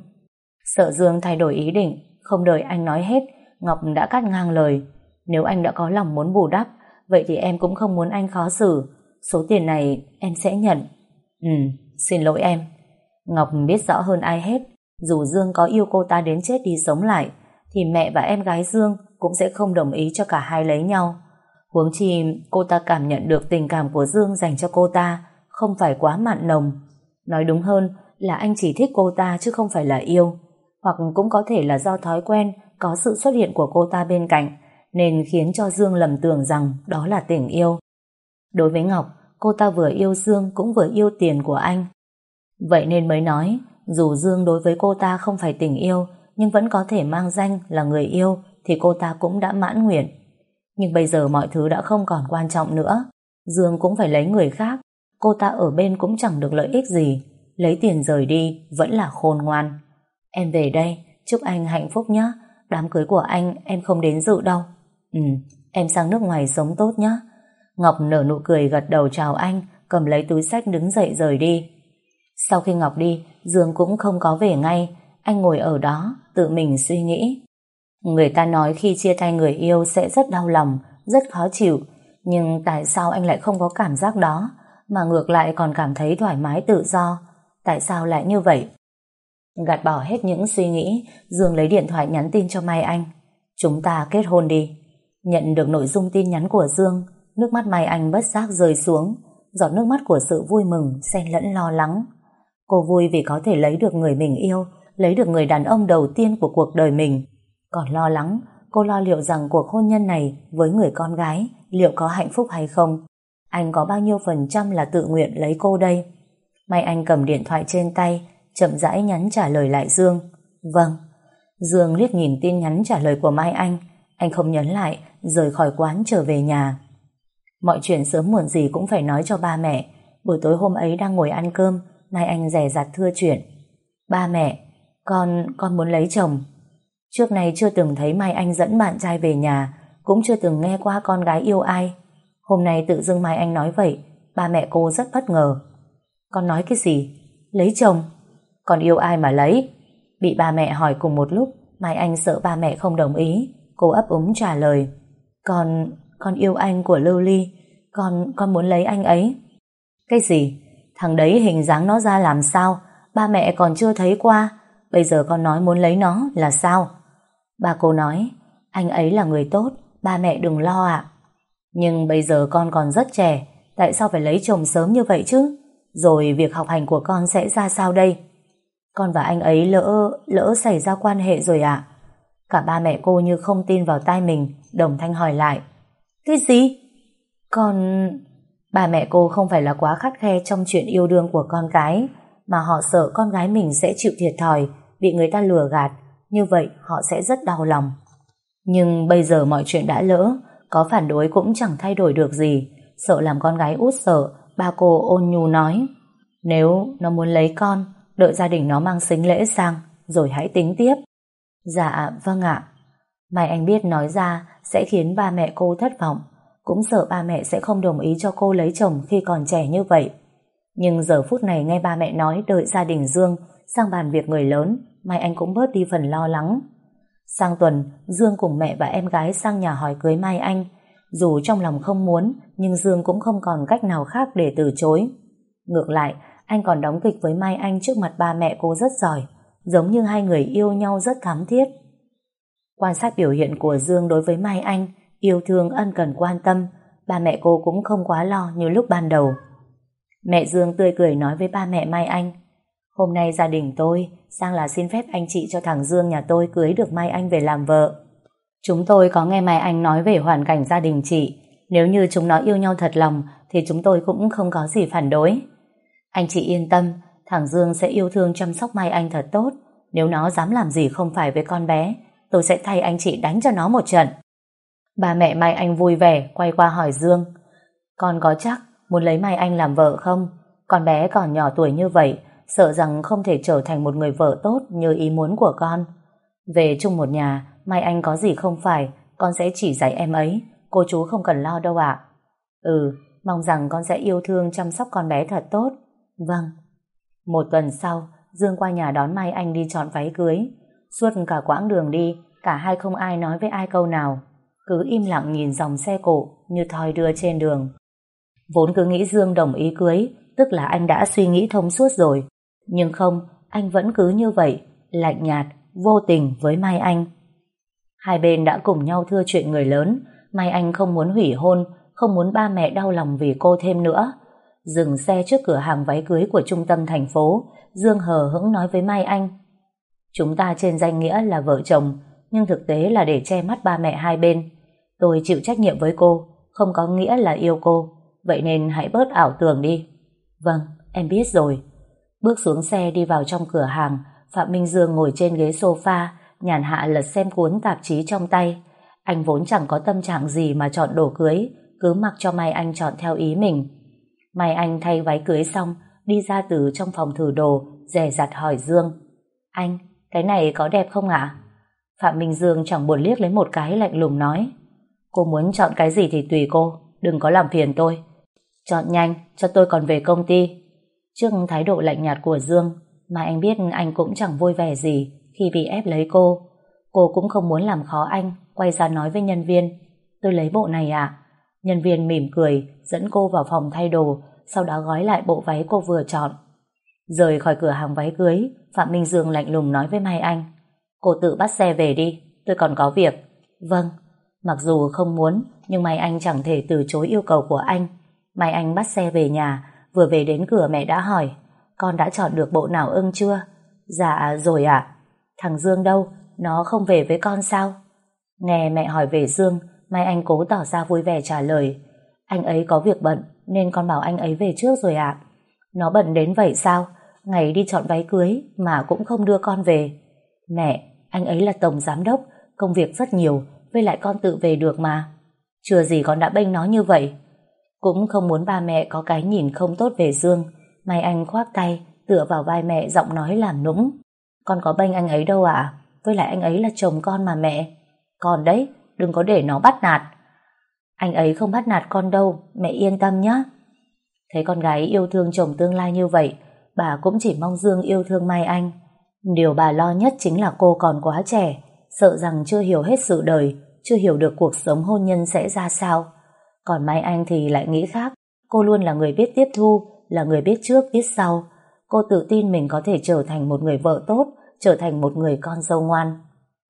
[SPEAKER 2] Sợ Dương thay đổi ý định, không đợi anh nói hết, Ngọc đã cắt ngang lời. Nếu anh đã có lòng muốn bù đắp, vậy thì em cũng không muốn anh khó xử. Số tiền này em sẽ nhận. Ừ, xin lỗi em. Ngọc biết rõ hơn ai hết, dù Dương có yêu cô ta đến chết đi sống lại, thì mẹ và em gái Dương cũng sẽ không đồng ý cho cả hai lấy nhau. Huống chi cô ta cảm nhận được tình cảm của Dương dành cho cô ta không phải quá mặn nồng. Nói đúng hơn là anh chỉ thích cô ta chứ không phải là yêu. Hoặc cũng có thể là do thói quen có sự xuất hiện của cô ta bên cạnh nên khiến cho Dương lầm tưởng rằng đó là tình yêu. Đối với Ngọc, cô ta vừa yêu Dương cũng vừa yêu tiền của anh. Vậy nên mới nói, dù Dương đối với cô ta không phải tình yêu nhưng vẫn có thể mang danh là người yêu thì cô ta cũng đã mãn nguyện. Nhưng bây giờ mọi thứ đã không còn quan trọng nữa. Dương cũng phải lấy người khác. Cô ta ở bên cũng chẳng được lợi ích gì. Lấy tiền rời đi vẫn là khôn ngoan. Em về đây, chúc anh hạnh phúc nhé. Đám cưới của anh em không đến dự đâu. Ừ, em sang nước ngoài sống tốt nhé. Ngọc nở nụ cười gật đầu chào anh, cầm lấy túi sách đứng dậy rời đi. Sau khi Ngọc đi, Dương cũng không có về ngay. Anh ngồi ở đó, tự mình suy nghĩ. Người ta nói khi chia tay người yêu sẽ rất đau lòng, rất khó chịu, nhưng tại sao anh lại không có cảm giác đó, mà ngược lại còn cảm thấy thoải mái tự do? Tại sao lại như vậy? Gạt bỏ hết những suy nghĩ, Dương lấy điện thoại nhắn tin cho Mai Anh. Chúng ta kết hôn đi. Nhận được nội dung tin nhắn của Dương, nước mắt Mai Anh bất giác rơi xuống, giọt nước mắt của sự vui mừng, xen lẫn lo lắng. Cô vui vì có thể lấy được người mình yêu, lấy được người đàn ông đầu tiên của cuộc đời mình. Còn lo lắng, cô lo liệu rằng cuộc hôn nhân này với người con gái liệu có hạnh phúc hay không? Anh có bao nhiêu phần trăm là tự nguyện lấy cô đây? May anh cầm điện thoại trên tay, chậm rãi nhắn trả lời lại Dương. Vâng. Dương liếc nhìn tin nhắn trả lời của Mai Anh. Anh không nhấn lại, rời khỏi quán trở về nhà. Mọi chuyện sớm muộn gì cũng phải nói cho ba mẹ. Buổi tối hôm ấy đang ngồi ăn cơm, Mai Anh rẻ rặt thưa chuyện. Ba mẹ, con, con muốn lấy chồng. Trước này chưa từng thấy Mai Anh dẫn bạn trai về nhà, cũng chưa từng nghe qua con gái yêu ai. Hôm nay tự dưng Mai Anh nói vậy, ba mẹ cô rất bất ngờ. Con nói cái gì? Lấy chồng? Con yêu ai mà lấy? Bị ba mẹ hỏi cùng một lúc, Mai Anh sợ ba mẹ không đồng ý. Cô ấp úng trả lời. Con, con yêu anh của Lưu Ly. Con, con muốn lấy anh ấy. Cái gì? Thằng đấy hình dáng nó ra làm sao? Ba mẹ còn chưa thấy qua. Bây giờ con nói muốn lấy nó là sao? ba cô nói, anh ấy là người tốt, ba mẹ đừng lo ạ. Nhưng bây giờ con còn rất trẻ, tại sao phải lấy chồng sớm như vậy chứ? Rồi việc học hành của con sẽ ra sao đây? Con và anh ấy lỡ, lỡ xảy ra quan hệ rồi ạ. Cả ba mẹ cô như không tin vào tai mình, đồng thanh hỏi lại. Cái gì? Con... Bà mẹ cô không phải là quá khắt khe trong chuyện yêu đương của con gái, mà họ sợ con gái mình sẽ chịu thiệt thòi, bị người ta lừa gạt, như vậy họ sẽ rất đau lòng. Nhưng bây giờ mọi chuyện đã lỡ, có phản đối cũng chẳng thay đổi được gì, sợ làm con gái út sợ, ba cô ôn nhu nói, nếu nó muốn lấy con, đợi gia đình nó mang xính lễ sang, rồi hãy tính tiếp. Dạ, vâng ạ. Mai anh biết nói ra sẽ khiến ba mẹ cô thất vọng, cũng sợ ba mẹ sẽ không đồng ý cho cô lấy chồng khi còn trẻ như vậy. Nhưng giờ phút này nghe ba mẹ nói đợi gia đình Dương sang bàn việc người lớn, Mai Anh cũng bớt đi phần lo lắng. Sang tuần, Dương cùng mẹ và em gái sang nhà hỏi cưới Mai Anh. Dù trong lòng không muốn, nhưng Dương cũng không còn cách nào khác để từ chối. Ngược lại, anh còn đóng kịch với Mai Anh trước mặt ba mẹ cô rất giỏi, giống như hai người yêu nhau rất thắm thiết. Quan sát biểu hiện của Dương đối với Mai Anh, yêu thương ân cần quan tâm, ba mẹ cô cũng không quá lo như lúc ban đầu. Mẹ Dương tươi cười nói với ba mẹ Mai Anh, hôm nay gia đình tôi sang là xin phép anh chị cho thằng Dương nhà tôi cưới được Mai Anh về làm vợ. Chúng tôi có nghe Mai Anh nói về hoàn cảnh gia đình chị, nếu như chúng nó yêu nhau thật lòng thì chúng tôi cũng không có gì phản đối. Anh chị yên tâm, thằng Dương sẽ yêu thương chăm sóc Mai Anh thật tốt, nếu nó dám làm gì không phải với con bé, tôi sẽ thay anh chị đánh cho nó một trận. Ba mẹ Mai Anh vui vẻ quay qua hỏi Dương Con có chắc muốn lấy Mai Anh làm vợ không? Con bé còn nhỏ tuổi như vậy sợ rằng không thể trở thành một người vợ tốt như ý muốn của con. Về chung một nhà Mai Anh có gì không phải con sẽ chỉ dạy em ấy cô chú không cần lo đâu ạ. Ừ, mong rằng con sẽ yêu thương chăm sóc con bé thật tốt. Vâng. Một tuần sau Dương qua nhà đón Mai Anh đi chọn váy cưới Suốt cả quãng đường đi cả hai không ai nói với ai câu nào cứ im lặng nhìn dòng xe cộ như thoi đưa trên đường. Vốn cứ nghĩ Dương đồng ý cưới, tức là anh đã suy nghĩ thông suốt rồi. Nhưng không, anh vẫn cứ như vậy, lạnh nhạt, vô tình với Mai Anh. Hai bên đã cùng nhau thưa chuyện người lớn, Mai Anh không muốn hủy hôn, không muốn ba mẹ đau lòng vì cô thêm nữa. Dừng xe trước cửa hàng váy cưới của trung tâm thành phố, Dương hờ hững nói với Mai Anh. Chúng ta trên danh nghĩa là vợ chồng, nhưng thực tế là để che mắt ba mẹ hai bên. Tôi chịu trách nhiệm với cô, không có nghĩa là yêu cô, vậy nên hãy bớt ảo tưởng đi. Vâng, em biết rồi. Bước xuống xe đi vào trong cửa hàng, Phạm Minh Dương ngồi trên ghế sofa, nhàn hạ lật xem cuốn tạp chí trong tay. Anh vốn chẳng có tâm trạng gì mà chọn đồ cưới, cứ mặc cho Mai Anh chọn theo ý mình. Mai Anh thay váy cưới xong, đi ra từ trong phòng thử đồ, dè dặt hỏi Dương. Anh, cái này có đẹp không ạ? Phạm Minh Dương chẳng buồn liếc lấy một cái lạnh lùng nói. Cô muốn chọn cái gì thì tùy cô, đừng có làm phiền tôi. Chọn nhanh, cho tôi còn về công ty. Trước thái độ lạnh nhạt của Dương, mà anh biết anh cũng chẳng vui vẻ gì khi bị ép lấy cô. Cô cũng không muốn làm khó anh, quay ra nói với nhân viên. Tôi lấy bộ này ạ. Nhân viên mỉm cười, dẫn cô vào phòng thay đồ, sau đó gói lại bộ váy cô vừa chọn. Rời khỏi cửa hàng váy cưới, Phạm Minh Dương lạnh lùng nói với Mai Anh. Cô tự bắt xe về đi, tôi còn có việc. Vâng, Mặc dù không muốn, nhưng Mai Anh chẳng thể từ chối yêu cầu của anh. Mai Anh bắt xe về nhà, vừa về đến cửa mẹ đã hỏi, con đã chọn được bộ nào ưng chưa? Dạ, rồi ạ. Thằng Dương đâu? Nó không về với con sao? Nghe mẹ hỏi về Dương, Mai Anh cố tỏ ra vui vẻ trả lời. Anh ấy có việc bận, nên con bảo anh ấy về trước rồi ạ. Nó bận đến vậy sao? Ngày đi chọn váy cưới mà cũng không đưa con về. Mẹ, anh ấy là tổng giám đốc, công việc rất nhiều, với lại con tự về được mà. Chưa gì con đã bênh nó như vậy. Cũng không muốn ba mẹ có cái nhìn không tốt về Dương. May anh khoác tay, tựa vào vai mẹ giọng nói làm nũng. Con có bênh anh ấy đâu ạ? Với lại anh ấy là chồng con mà mẹ. còn đấy, đừng có để nó bắt nạt. Anh ấy không bắt nạt con đâu, mẹ yên tâm nhé. Thấy con gái yêu thương chồng tương lai như vậy, bà cũng chỉ mong Dương yêu thương Mai Anh. Điều bà lo nhất chính là cô còn quá trẻ, sợ rằng chưa hiểu hết sự đời, chưa hiểu được cuộc sống hôn nhân sẽ ra sao. Còn Mai Anh thì lại nghĩ khác, cô luôn là người biết tiếp thu, là người biết trước biết sau. Cô tự tin mình có thể trở thành một người vợ tốt, trở thành một người con dâu ngoan.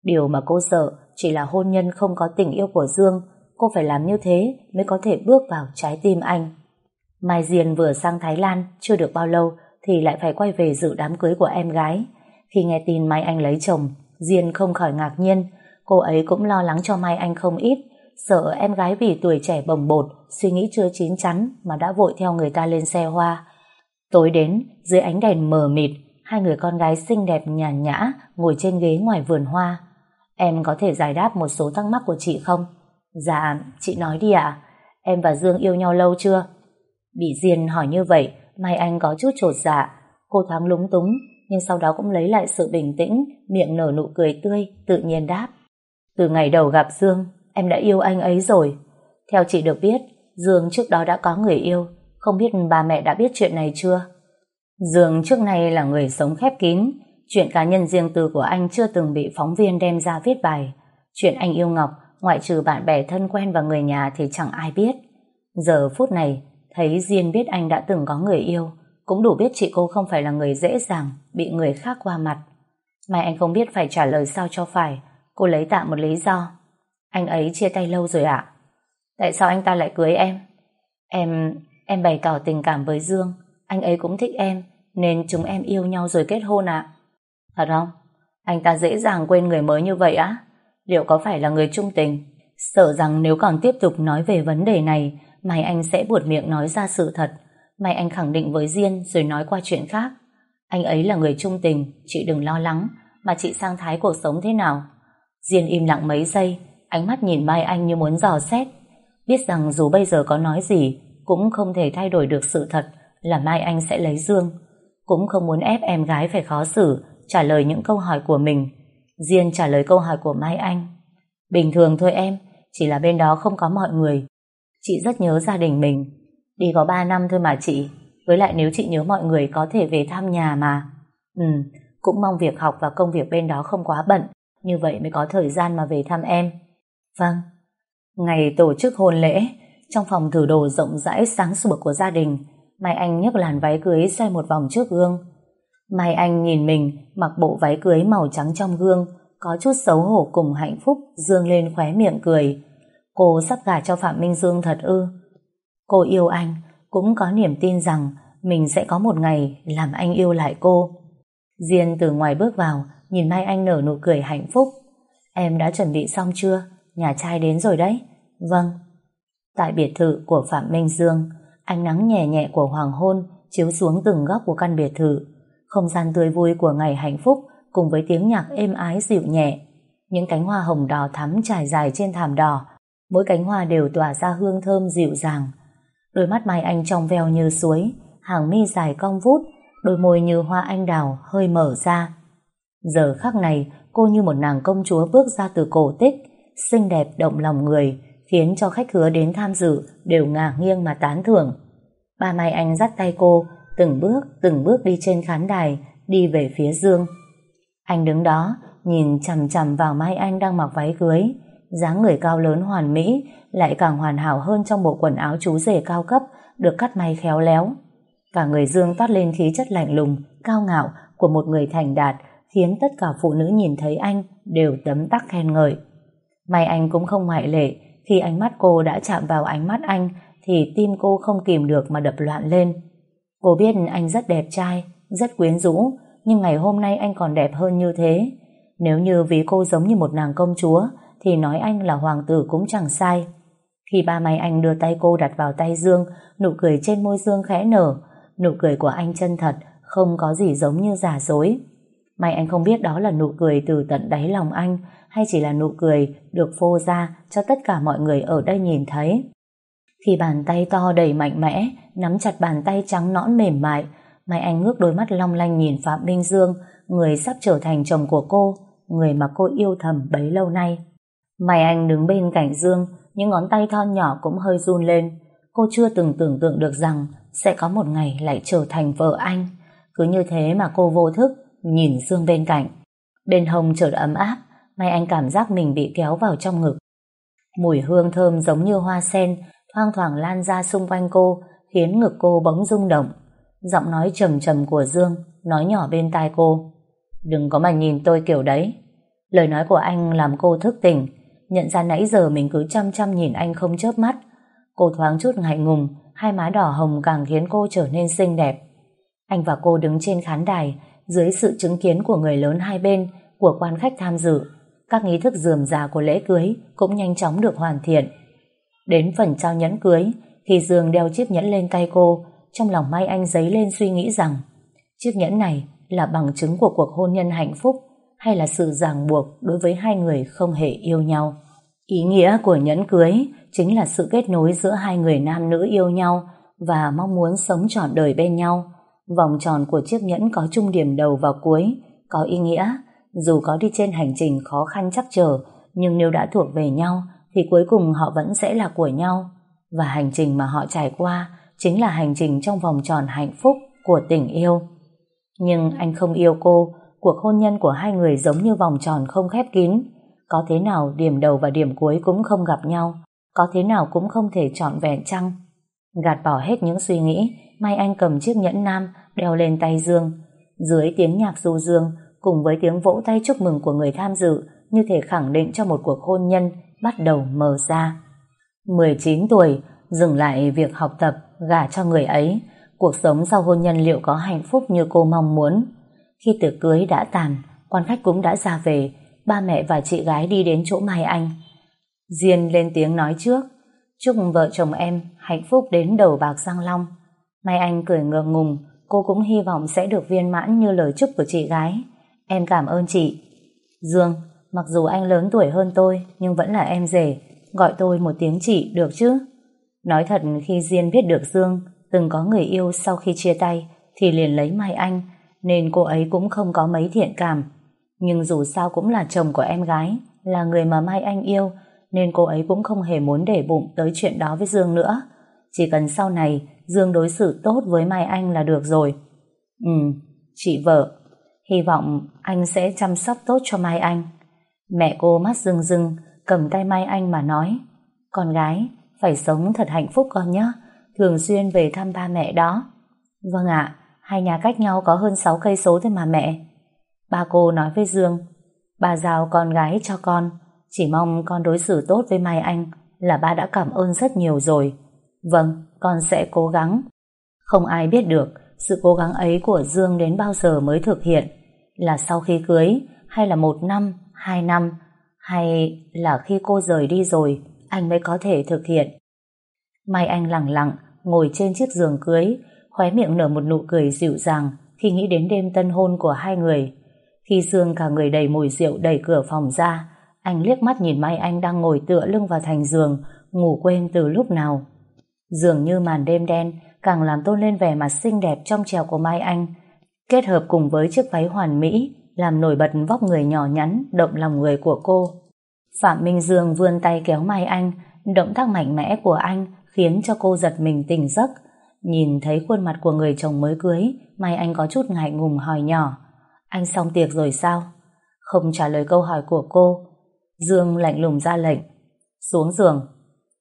[SPEAKER 2] Điều mà cô sợ chỉ là hôn nhân không có tình yêu của Dương, cô phải làm như thế mới có thể bước vào trái tim anh. Mai Diên vừa sang Thái Lan chưa được bao lâu thì lại phải quay về dự đám cưới của em gái. Khi nghe tin Mai Anh lấy chồng, Diên không khỏi ngạc nhiên, cô ấy cũng lo lắng cho Mai Anh không ít, sợ em gái vì tuổi trẻ bồng bột, suy nghĩ chưa chín chắn mà đã vội theo người ta lên xe hoa. Tối đến, dưới ánh đèn mờ mịt, hai người con gái xinh đẹp nhàn nhã ngồi trên ghế ngoài vườn hoa. Em có thể giải đáp một số thắc mắc của chị không? Dạ, chị nói đi ạ. Em và Dương yêu nhau lâu chưa? Bị Diên hỏi như vậy, Mai Anh có chút trột dạ. Cô thoáng lúng túng, nhưng sau đó cũng lấy lại sự bình tĩnh, miệng nở nụ cười tươi, tự nhiên đáp. Từ ngày đầu gặp Dương, em đã yêu anh ấy rồi. Theo chị được biết, Dương trước đó đã có người yêu, không biết bà mẹ đã biết chuyện này chưa? Dương trước nay là người sống khép kín, chuyện cá nhân riêng tư của anh chưa từng bị phóng viên đem ra viết bài. Chuyện anh yêu Ngọc, ngoại trừ bạn bè thân quen và người nhà thì chẳng ai biết. Giờ phút này, thấy Diên biết anh đã từng có người yêu, cũng đủ biết chị cô không phải là người dễ dàng bị người khác qua mặt. Mai anh không biết phải trả lời sao cho phải, cô lấy tạm một lý do. Anh ấy chia tay lâu rồi ạ. Tại sao anh ta lại cưới em? Em, em bày tỏ tình cảm với Dương, anh ấy cũng thích em, nên chúng em yêu nhau rồi kết hôn ạ. Thật không? Anh ta dễ dàng quên người mới như vậy á? Liệu có phải là người trung tình? Sợ rằng nếu còn tiếp tục nói về vấn đề này, Mai Anh sẽ buột miệng nói ra sự thật. Mai Anh khẳng định với Diên rồi nói qua chuyện khác. Anh ấy là người trung tình, chị đừng lo lắng, mà chị sang thái cuộc sống thế nào? Diên im lặng mấy giây, ánh mắt nhìn Mai Anh như muốn dò xét. Biết rằng dù bây giờ có nói gì, cũng không thể thay đổi được sự thật là Mai Anh sẽ lấy Dương. Cũng không muốn ép em gái phải khó xử, trả lời những câu hỏi của mình. Diên trả lời câu hỏi của Mai Anh. Bình thường thôi em, chỉ là bên đó không có mọi người. Chị rất nhớ gia đình mình. Đi có 3 năm thôi mà chị. Với lại nếu chị nhớ mọi người có thể về thăm nhà mà. Ừ, cũng mong việc học và công việc bên đó không quá bận. Như vậy mới có thời gian mà về thăm em. Vâng. Ngày tổ chức hôn lễ, trong phòng thử đồ rộng rãi sáng sủa của gia đình, Mai Anh nhấc làn váy cưới xoay một vòng trước gương. Mai Anh nhìn mình mặc bộ váy cưới màu trắng trong gương, có chút xấu hổ cùng hạnh phúc dương lên khóe miệng cười. Cô sắp gả cho Phạm Minh Dương thật ư. Cô yêu anh, cũng có niềm tin rằng mình sẽ có một ngày làm anh yêu lại cô. Diên từ ngoài bước vào, nhìn Mai Anh nở nụ cười hạnh phúc. Em đã chuẩn bị xong chưa? Nhà trai đến rồi đấy. Vâng. Tại biệt thự của Phạm Minh Dương, ánh nắng nhẹ nhẹ của hoàng hôn chiếu xuống từng góc của căn biệt thự. Không gian tươi vui của ngày hạnh phúc cùng với tiếng nhạc êm ái dịu nhẹ. Những cánh hoa hồng đỏ thắm trải dài trên thảm đỏ, mỗi cánh hoa đều tỏa ra hương thơm dịu dàng. Đôi mắt Mai Anh trong veo như suối, hàng mi dài cong vút, đôi môi như hoa anh đào hơi mở ra. Giờ khắc này, cô như một nàng công chúa bước ra từ cổ tích, xinh đẹp động lòng người, khiến cho khách hứa đến tham dự đều ngả nghiêng mà tán thưởng. Ba Mai Anh dắt tay cô, từng bước, từng bước đi trên khán đài, đi về phía Dương. Anh đứng đó, nhìn chằm chằm vào Mai Anh đang mặc váy cưới, dáng người cao lớn hoàn mỹ, lại càng hoàn hảo hơn trong bộ quần áo chú rể cao cấp, được cắt may khéo léo. Cả người Dương toát lên khí chất lạnh lùng, cao ngạo của một người thành đạt, khiến tất cả phụ nữ nhìn thấy anh đều tấm tắc khen ngợi. mai anh cũng không ngoại lệ, khi ánh mắt cô đã chạm vào ánh mắt anh thì tim cô không kìm được mà đập loạn lên. Cô biết anh rất đẹp trai, rất quyến rũ, nhưng ngày hôm nay anh còn đẹp hơn như thế. Nếu như vì cô giống như một nàng công chúa, thì nói anh là hoàng tử cũng chẳng sai. Khi ba mày anh đưa tay cô đặt vào tay Dương, nụ cười trên môi Dương khẽ nở, nụ cười của anh chân thật, không có gì giống như giả dối. May anh không biết đó là nụ cười từ tận đáy lòng anh, hay chỉ là nụ cười được phô ra cho tất cả mọi người ở đây nhìn thấy. Khi bàn tay to đầy mạnh mẽ, nắm chặt bàn tay trắng nõn mềm mại, Mai Anh ngước đôi mắt long lanh nhìn Phạm Minh Dương, người sắp trở thành chồng của cô, người mà cô yêu thầm bấy lâu nay. Mai Anh đứng bên cạnh Dương, những ngón tay thon nhỏ cũng hơi run lên. Cô chưa từng tưởng tượng được rằng sẽ có một ngày lại trở thành vợ anh. Cứ như thế mà cô vô thức nhìn Dương bên cạnh. Bên hông chợt ấm áp, Mai Anh cảm giác mình bị kéo vào trong ngực. Mùi hương thơm giống như hoa sen thoang thoảng lan ra xung quanh cô, khiến ngực cô bỗng rung động. Giọng nói trầm trầm của Dương nói nhỏ bên tai cô. Đừng có mà nhìn tôi kiểu đấy. Lời nói của anh làm cô thức tỉnh, nhận ra nãy giờ mình cứ chăm chăm nhìn anh không chớp mắt. Cô thoáng chút ngại ngùng, hai má đỏ hồng càng khiến cô trở nên xinh đẹp. Anh và cô đứng trên khán đài, dưới sự chứng kiến của người lớn hai bên, của quan khách tham dự. các nghi thức dườm già của lễ cưới cũng nhanh chóng được hoàn thiện. Đến phần trao nhẫn cưới, khi Dương đeo chiếc nhẫn lên tay cô, trong lòng Mai Anh dấy lên suy nghĩ rằng chiếc nhẫn này là bằng chứng của cuộc hôn nhân hạnh phúc hay là sự ràng buộc đối với hai người không hề yêu nhau. Ý nghĩa của nhẫn cưới chính là sự kết nối giữa hai người nam nữ yêu nhau và mong muốn sống trọn đời bên nhau. Vòng tròn của chiếc nhẫn có chung điểm đầu và cuối, có ý nghĩa dù có đi trên hành trình khó khăn chắc trở, nhưng nếu đã thuộc về nhau thì cuối cùng họ vẫn sẽ là của nhau. Và hành trình mà họ trải qua chính là hành trình trong vòng tròn hạnh phúc của tình yêu. Nhưng anh không yêu cô, cuộc hôn nhân của hai người giống như vòng tròn không khép kín. Có thế nào điểm đầu và điểm cuối cũng không gặp nhau, có thế nào cũng không thể trọn vẹn chăng? Gạt bỏ hết những suy nghĩ, Mai Anh cầm chiếc nhẫn nam đeo lên tay Dương. Dưới tiếng nhạc du dương, cùng với tiếng vỗ tay chúc mừng của người tham dự, như thể khẳng định cho một cuộc hôn nhân bắt đầu mở ra. 19 tuổi, dừng lại việc học tập, gả cho người ấy, cuộc sống sau hôn nhân liệu có hạnh phúc như cô mong muốn. Khi tiệc cưới đã tàn, quan khách cũng đã ra về, ba mẹ và chị gái đi đến chỗ Mai Anh. Diên lên tiếng nói trước, chúc vợ chồng em hạnh phúc đến đầu bạc răng long. Mai Anh cười ngượng ngùng, cô cũng hy vọng sẽ được viên mãn như lời chúc của chị gái. Em cảm ơn chị. Dương, mặc dù anh lớn tuổi hơn tôi, nhưng vẫn là em rể, gọi tôi một tiếng chị được chứ? Nói thật khi Diên biết được Dương từng có người yêu sau khi chia tay thì liền lấy Mai Anh nên cô ấy cũng không có mấy thiện cảm. Nhưng dù sao cũng là chồng của em gái là người mà Mai Anh yêu nên cô ấy cũng không hề muốn để bụng tới chuyện đó với Dương nữa. Chỉ cần sau này Dương đối xử tốt với Mai Anh là được rồi. Ừ, chị vợ, hy vọng anh sẽ chăm sóc tốt cho Mai Anh. Mẹ cô mắt rưng rưng cầm tay Mai Anh mà nói Con gái, phải sống thật hạnh phúc con nhé, thường xuyên về thăm ba mẹ đó. Vâng ạ, hai nhà cách nhau có hơn 6 cây số thôi mà mẹ. Ba cô nói với Dương, bà giao con gái cho con, chỉ mong con đối xử tốt với Mai Anh là ba đã cảm ơn rất nhiều rồi. Vâng, con sẽ cố gắng. Không ai biết được sự cố gắng ấy của Dương đến bao giờ mới thực hiện, là sau khi cưới, hay là một năm, hai năm, hay là khi cô rời đi rồi, anh mới có thể thực hiện. Mai Anh lặng lặng, ngồi trên chiếc giường cưới, khóe miệng nở một nụ cười dịu dàng khi nghĩ đến đêm tân hôn của hai người. Khi Dương cả người đầy mùi rượu đẩy cửa phòng ra, anh liếc mắt nhìn Mai Anh đang ngồi tựa lưng vào thành giường, ngủ quên từ lúc nào. Dường như màn đêm đen càng làm tôn lên vẻ mặt xinh đẹp trong trèo của Mai Anh, kết hợp cùng với chiếc váy hoàn mỹ, làm nổi bật vóc người nhỏ nhắn, động lòng người của cô. Phạm Minh Dương vươn tay kéo Mai Anh, động tác mạnh mẽ của anh khiến cho cô giật mình tỉnh giấc. Nhìn thấy khuôn mặt của người chồng mới cưới, Mai Anh có chút ngại ngùng hỏi nhỏ. Anh xong tiệc rồi sao? Không trả lời câu hỏi của cô, Dương lạnh lùng ra lệnh. Xuống giường.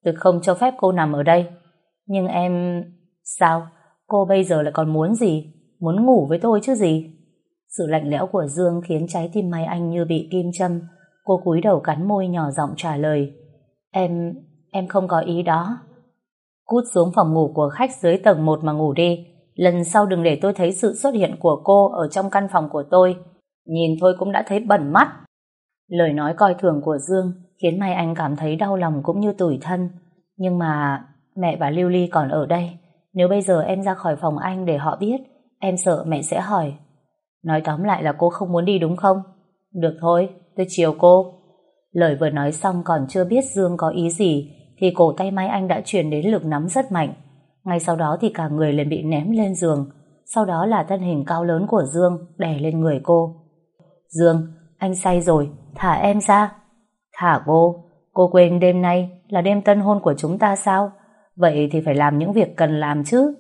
[SPEAKER 2] Tôi không cho phép cô nằm ở đây. Nhưng em... Sao? Cô bây giờ lại còn muốn gì? Muốn ngủ với tôi chứ gì? Sự lạnh lẽo của Dương khiến trái tim Mai Anh như bị kim châm. Cô cúi đầu cắn môi nhỏ giọng trả lời. Em... em không có ý đó. Cút xuống phòng ngủ của khách dưới tầng 1 mà ngủ đi. Lần sau đừng để tôi thấy sự xuất hiện của cô ở trong căn phòng của tôi. Nhìn thôi cũng đã thấy bẩn mắt. Lời nói coi thường của Dương khiến Mai Anh cảm thấy đau lòng cũng như tủi thân. Nhưng mà mẹ và Lưu Ly còn ở đây. Nếu bây giờ em ra khỏi phòng anh để họ biết, em sợ mẹ sẽ hỏi. Nói tóm lại là cô không muốn đi đúng không? Được thôi, tôi chiều cô. Lời vừa nói xong còn chưa biết Dương có ý gì thì cổ tay máy Anh đã truyền đến lực nắm rất mạnh. Ngay sau đó thì cả người liền bị ném lên giường. Sau đó là thân hình cao lớn của Dương đè lên người cô. Dương, anh say rồi, thả em ra. Thả cô, cô quên đêm nay là đêm tân hôn của chúng ta sao? Vậy thì phải làm những việc cần làm chứ.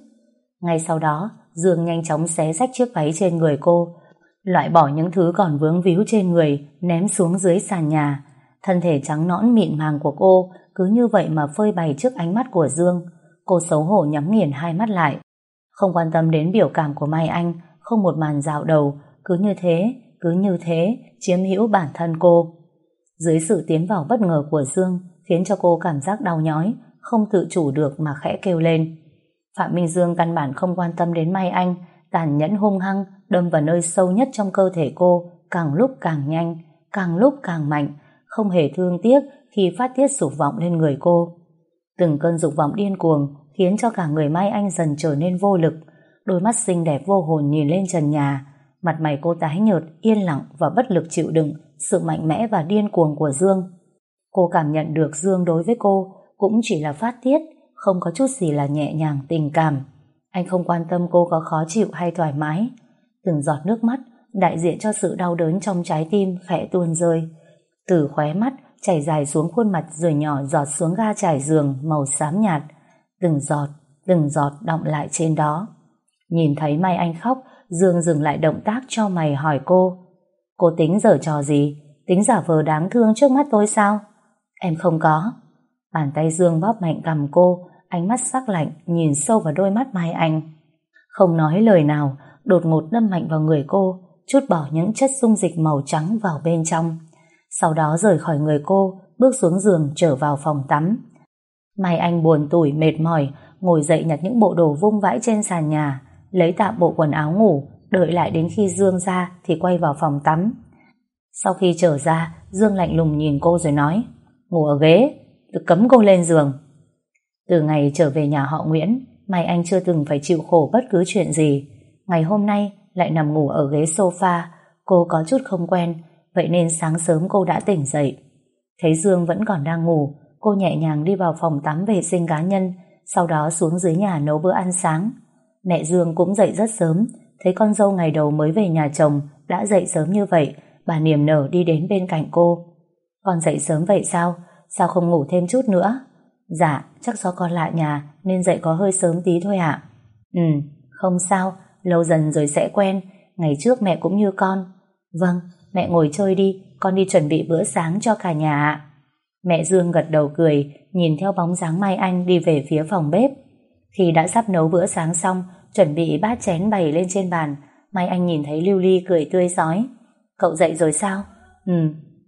[SPEAKER 2] Ngay sau đó, Dương nhanh chóng xé rách chiếc váy trên người cô, loại bỏ những thứ còn vướng víu trên người, ném xuống dưới sàn nhà. Thân thể trắng nõn mịn màng của cô cứ như vậy mà phơi bày trước ánh mắt của Dương. Cô xấu hổ nhắm nghiền hai mắt lại. Không quan tâm đến biểu cảm của Mai Anh, không một màn dạo đầu, cứ như thế, cứ như thế, chiếm hữu bản thân cô. Dưới sự tiến vào bất ngờ của Dương, khiến cho cô cảm giác đau nhói, không tự chủ được mà khẽ kêu lên. Phạm Minh Dương căn bản không quan tâm đến Mai Anh, tàn nhẫn hung hăng, đâm vào nơi sâu nhất trong cơ thể cô, càng lúc càng nhanh, càng lúc càng mạnh, không hề thương tiếc khi phát tiết dục vọng lên người cô. Từng cơn dục vọng điên cuồng khiến cho cả người Mai Anh dần trở nên vô lực. Đôi mắt xinh đẹp vô hồn nhìn lên trần nhà, mặt mày cô tái nhợt, yên lặng và bất lực chịu đựng sự mạnh mẽ và điên cuồng của Dương. Cô cảm nhận được Dương đối với cô cũng chỉ là phát tiết, không có chút gì là nhẹ nhàng tình cảm. Anh không quan tâm cô có khó chịu hay thoải mái. Từng giọt nước mắt đại diện cho sự đau đớn trong trái tim khẽ tuôn rơi. Từ khóe mắt chảy dài xuống khuôn mặt rồi nhỏ giọt xuống ga trải giường màu xám nhạt. Từng giọt, từng giọt đọng lại trên đó. Nhìn thấy Mai Anh khóc, Dương dừng lại động tác cho mày hỏi cô. Cô tính giở trò gì? Tính giả vờ đáng thương trước mắt tôi sao? Em không có. Bàn tay Dương bóp mạnh cầm cô, ánh mắt sắc lạnh nhìn sâu vào đôi mắt Mai Anh. Không nói lời nào, đột ngột đâm mạnh vào người cô, chút bỏ những chất dung dịch màu trắng vào bên trong. Sau đó rời khỏi người cô, bước xuống giường trở vào phòng tắm. Mai Anh buồn tủi mệt mỏi, ngồi dậy nhặt những bộ đồ vung vãi trên sàn nhà, lấy tạm bộ quần áo ngủ, đợi lại đến khi Dương ra thì quay vào phòng tắm. Sau khi trở ra, Dương lạnh lùng nhìn cô rồi nói, ngủ ở ghế, tôi cấm cô lên giường. Từ ngày trở về nhà họ Nguyễn, Mai Anh chưa từng phải chịu khổ bất cứ chuyện gì. Ngày hôm nay lại nằm ngủ ở ghế sofa, cô có chút không quen, vậy nên sáng sớm cô đã tỉnh dậy. Thấy Dương vẫn còn đang ngủ, cô nhẹ nhàng đi vào phòng tắm vệ sinh cá nhân, sau đó xuống dưới nhà nấu bữa ăn sáng. Mẹ Dương cũng dậy rất sớm, thấy con dâu ngày đầu mới về nhà chồng đã dậy sớm như vậy, bà niềm nở đi đến bên cạnh cô. Con dậy sớm vậy sao? Sao không ngủ thêm chút nữa? Dạ, chắc do con lạ nhà nên dậy có hơi sớm tí thôi ạ. Ừ, không sao, lâu dần rồi sẽ quen, ngày trước mẹ cũng như con. Vâng, mẹ ngồi chơi đi, con đi chuẩn bị bữa sáng cho cả nhà ạ. Mẹ Dương gật đầu cười, nhìn theo bóng dáng Mai Anh đi về phía phòng bếp. Khi đã sắp nấu bữa sáng xong, chuẩn bị bát chén bày lên trên bàn, Mai Anh nhìn thấy Lưu Ly cười tươi giói. Cậu dậy rồi sao? Ừ,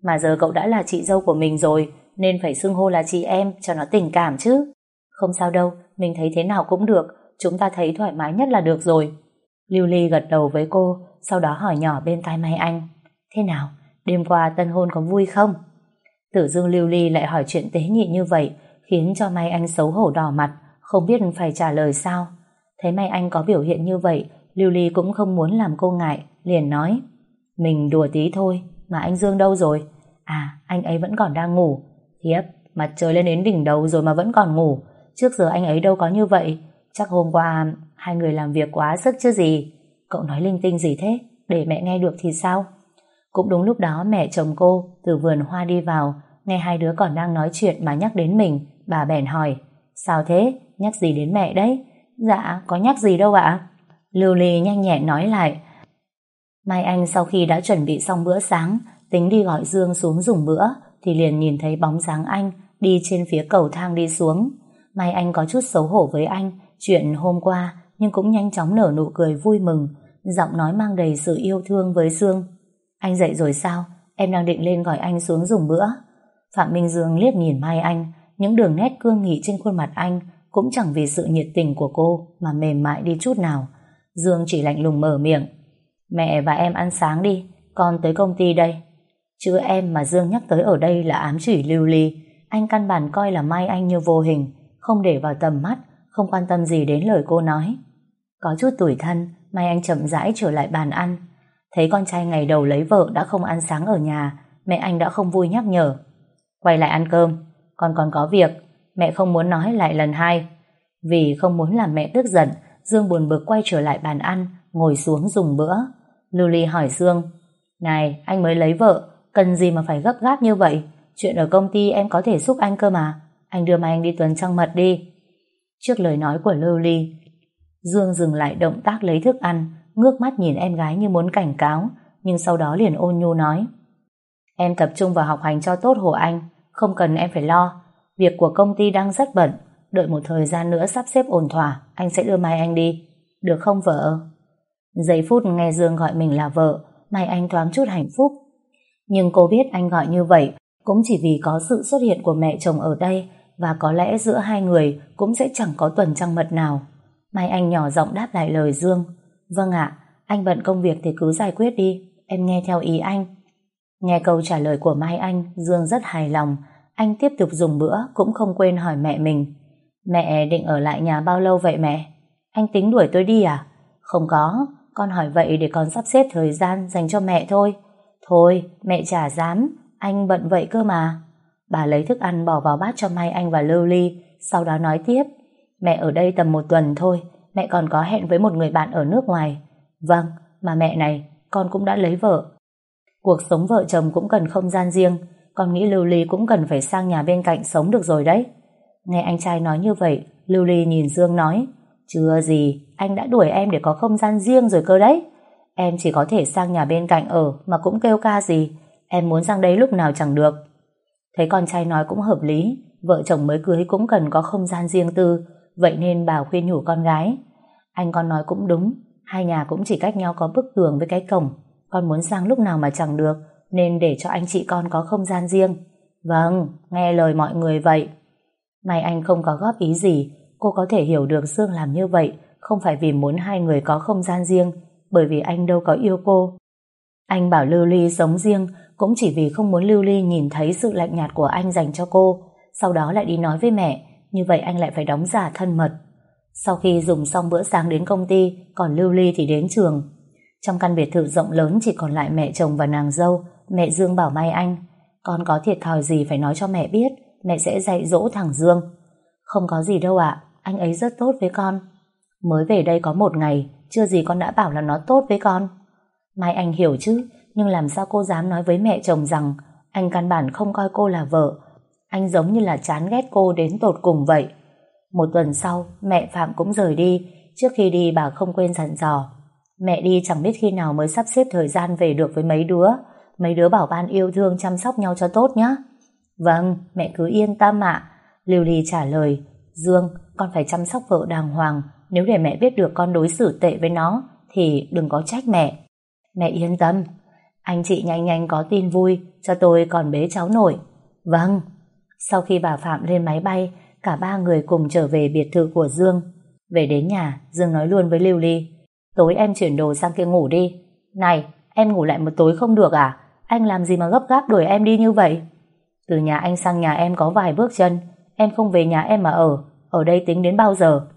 [SPEAKER 2] mà giờ cậu đã là chị dâu của mình rồi, nên phải xưng hô là chị em cho nó tình cảm chứ. Không sao đâu, mình thấy thế nào cũng được, chúng ta thấy thoải mái nhất là được rồi. Lưu Ly gật đầu với cô, sau đó hỏi nhỏ bên tai Mai Anh. Thế nào, đêm qua tân hôn có vui không? Tử Dương Lưu Ly lại hỏi chuyện tế nhị như vậy, khiến cho Mai Anh xấu hổ đỏ mặt, không biết phải trả lời sao. Thấy Mai Anh có biểu hiện như vậy, Lưu Ly cũng không muốn làm cô ngại, liền nói. Mình đùa tí thôi, mà anh Dương đâu rồi? À, anh ấy vẫn còn đang ngủ. Thiếp, mặt trời lên đến đỉnh đầu rồi mà vẫn còn ngủ. Trước giờ anh ấy đâu có như vậy. Chắc hôm qua hai người làm việc quá sức chứ gì. Cậu nói linh tinh gì thế? Để mẹ nghe được thì sao? Cũng đúng lúc đó mẹ chồng cô từ vườn hoa đi vào, nghe hai đứa còn đang nói chuyện mà nhắc đến mình, bà bèn hỏi. Sao thế? Nhắc gì đến mẹ đấy? Dạ, có nhắc gì đâu ạ? Lưu Ly nhanh nhẹn nói lại. Mai Anh sau khi đã chuẩn bị xong bữa sáng, tính đi gọi Dương xuống dùng bữa, thì liền nhìn thấy bóng dáng anh đi trên phía cầu thang đi xuống. may Anh có chút xấu hổ với anh, chuyện hôm qua, nhưng cũng nhanh chóng nở nụ cười vui mừng, giọng nói mang đầy sự yêu thương với Dương. Anh dậy rồi sao? Em đang định lên gọi anh xuống dùng bữa. Phạm Minh Dương liếc nhìn Mai Anh, những đường nét cương nghị trên khuôn mặt anh cũng chẳng vì sự nhiệt tình của cô mà mềm mại đi chút nào. Dương chỉ lạnh lùng mở miệng. Mẹ và em ăn sáng đi, con tới công ty đây. Chứ em mà Dương nhắc tới ở đây là ám chỉ lưu ly. Anh căn bản coi là Mai Anh như vô hình, không để vào tầm mắt, không quan tâm gì đến lời cô nói. Có chút tủi thân, Mai Anh chậm rãi trở lại bàn ăn. Thấy con trai ngày đầu lấy vợ đã không ăn sáng ở nhà, mẹ anh đã không vui nhắc nhở. Quay lại ăn cơm, con còn có việc, mẹ không muốn nói lại lần hai. Vì không muốn làm mẹ tức giận, Dương buồn bực quay trở lại bàn ăn, ngồi xuống dùng bữa. Luli hỏi Dương, Này, anh mới lấy vợ, cần gì mà phải gấp gáp như vậy? Chuyện ở công ty em có thể giúp anh cơ mà. Anh đưa mai anh đi tuần trăng mật đi. Trước lời nói của Luli, Dương dừng lại động tác lấy thức ăn, ngước mắt nhìn em gái như muốn cảnh cáo, nhưng sau đó liền ôn nhu nói. Em tập trung vào học hành cho tốt Hồ Anh, không cần em phải lo. Việc của công ty đang rất bận, đợi một thời gian nữa sắp xếp ổn thỏa, anh sẽ đưa Mai Anh đi. Được không vợ? Giây phút nghe Dương gọi mình là vợ, Mai Anh thoáng chút hạnh phúc. Nhưng cô biết anh gọi như vậy cũng chỉ vì có sự xuất hiện của mẹ chồng ở đây và có lẽ giữa hai người cũng sẽ chẳng có tuần trăng mật nào. Mai Anh nhỏ giọng đáp lại lời Dương. Vâng ạ, anh bận công việc thì cứ giải quyết đi, em nghe theo ý anh. Nghe câu trả lời của Mai Anh, Dương rất hài lòng. Anh tiếp tục dùng bữa, cũng không quên hỏi mẹ mình. Mẹ định ở lại nhà bao lâu vậy mẹ? Anh tính đuổi tôi đi à? Không có, con hỏi vậy để con sắp xếp thời gian dành cho mẹ thôi. Thôi, mẹ chả dám, anh bận vậy cơ mà. Bà lấy thức ăn bỏ vào bát cho Mai Anh và Lưu Ly, sau đó nói tiếp. Mẹ ở đây tầm một tuần thôi, mẹ còn có hẹn với một người bạn ở nước ngoài. Vâng, mà mẹ này, con cũng đã lấy vợ. Cuộc sống vợ chồng cũng cần không gian riêng, con nghĩ Lưu Ly cũng cần phải sang nhà bên cạnh sống được rồi đấy. Nghe anh trai nói như vậy, Lưu Ly nhìn Dương nói, chưa gì, anh đã đuổi em để có không gian riêng rồi cơ đấy. Em chỉ có thể sang nhà bên cạnh ở mà cũng kêu ca gì, em muốn sang đấy lúc nào chẳng được. Thấy con trai nói cũng hợp lý, vợ chồng mới cưới cũng cần có không gian riêng tư, vậy nên bà khuyên nhủ con gái. Anh con nói cũng đúng, hai nhà cũng chỉ cách nhau có bức tường với cái cổng, con muốn sang lúc nào mà chẳng được, nên để cho anh chị con có không gian riêng. Vâng, nghe lời mọi người vậy. May anh không có góp ý gì, cô có thể hiểu được Dương làm như vậy, không phải vì muốn hai người có không gian riêng, bởi vì anh đâu có yêu cô. Anh bảo Lưu Ly sống riêng cũng chỉ vì không muốn Lưu Ly nhìn thấy sự lạnh nhạt của anh dành cho cô, sau đó lại đi nói với mẹ, như vậy anh lại phải đóng giả thân mật. Sau khi dùng xong bữa sáng đến công ty, còn Lưu Ly thì đến trường. Trong căn biệt thự rộng lớn chỉ còn lại mẹ chồng và nàng dâu, mẹ Dương bảo may Anh, con có thiệt thòi gì phải nói cho mẹ biết, mẹ sẽ dạy dỗ thằng Dương. Không có gì đâu ạ, anh ấy rất tốt với con. Mới về đây có một ngày, chưa gì con đã bảo là nó tốt với con. Mai Anh hiểu chứ, nhưng làm sao cô dám nói với mẹ chồng rằng anh căn bản không coi cô là vợ. Anh giống như là chán ghét cô đến tột cùng vậy. Một tuần sau, mẹ Phạm cũng rời đi. Trước khi đi bà không quên dặn dò. Mẹ đi chẳng biết khi nào mới sắp xếp thời gian về được với mấy đứa. Mấy đứa bảo ban yêu thương chăm sóc nhau cho tốt nhé. Vâng, mẹ cứ yên tâm ạ. Lưu Ly trả lời. Dương, con phải chăm sóc vợ đàng hoàng. Nếu để mẹ biết được con đối xử tệ với nó, thì đừng có trách mẹ. Mẹ yên tâm. Anh chị nhanh nhanh có tin vui, cho tôi còn bế cháu nổi. Vâng. Sau khi bà Phạm lên máy bay, cả ba người cùng trở về biệt thự của Dương. Về đến nhà, Dương nói luôn với Lưu Ly. Tối em chuyển đồ sang kia ngủ đi. Này, em ngủ lại một tối không được à? Anh làm gì mà gấp gáp đuổi em đi như vậy? Từ nhà anh sang nhà em có vài bước chân, em không về nhà em mà ở, ở đây tính đến bao giờ?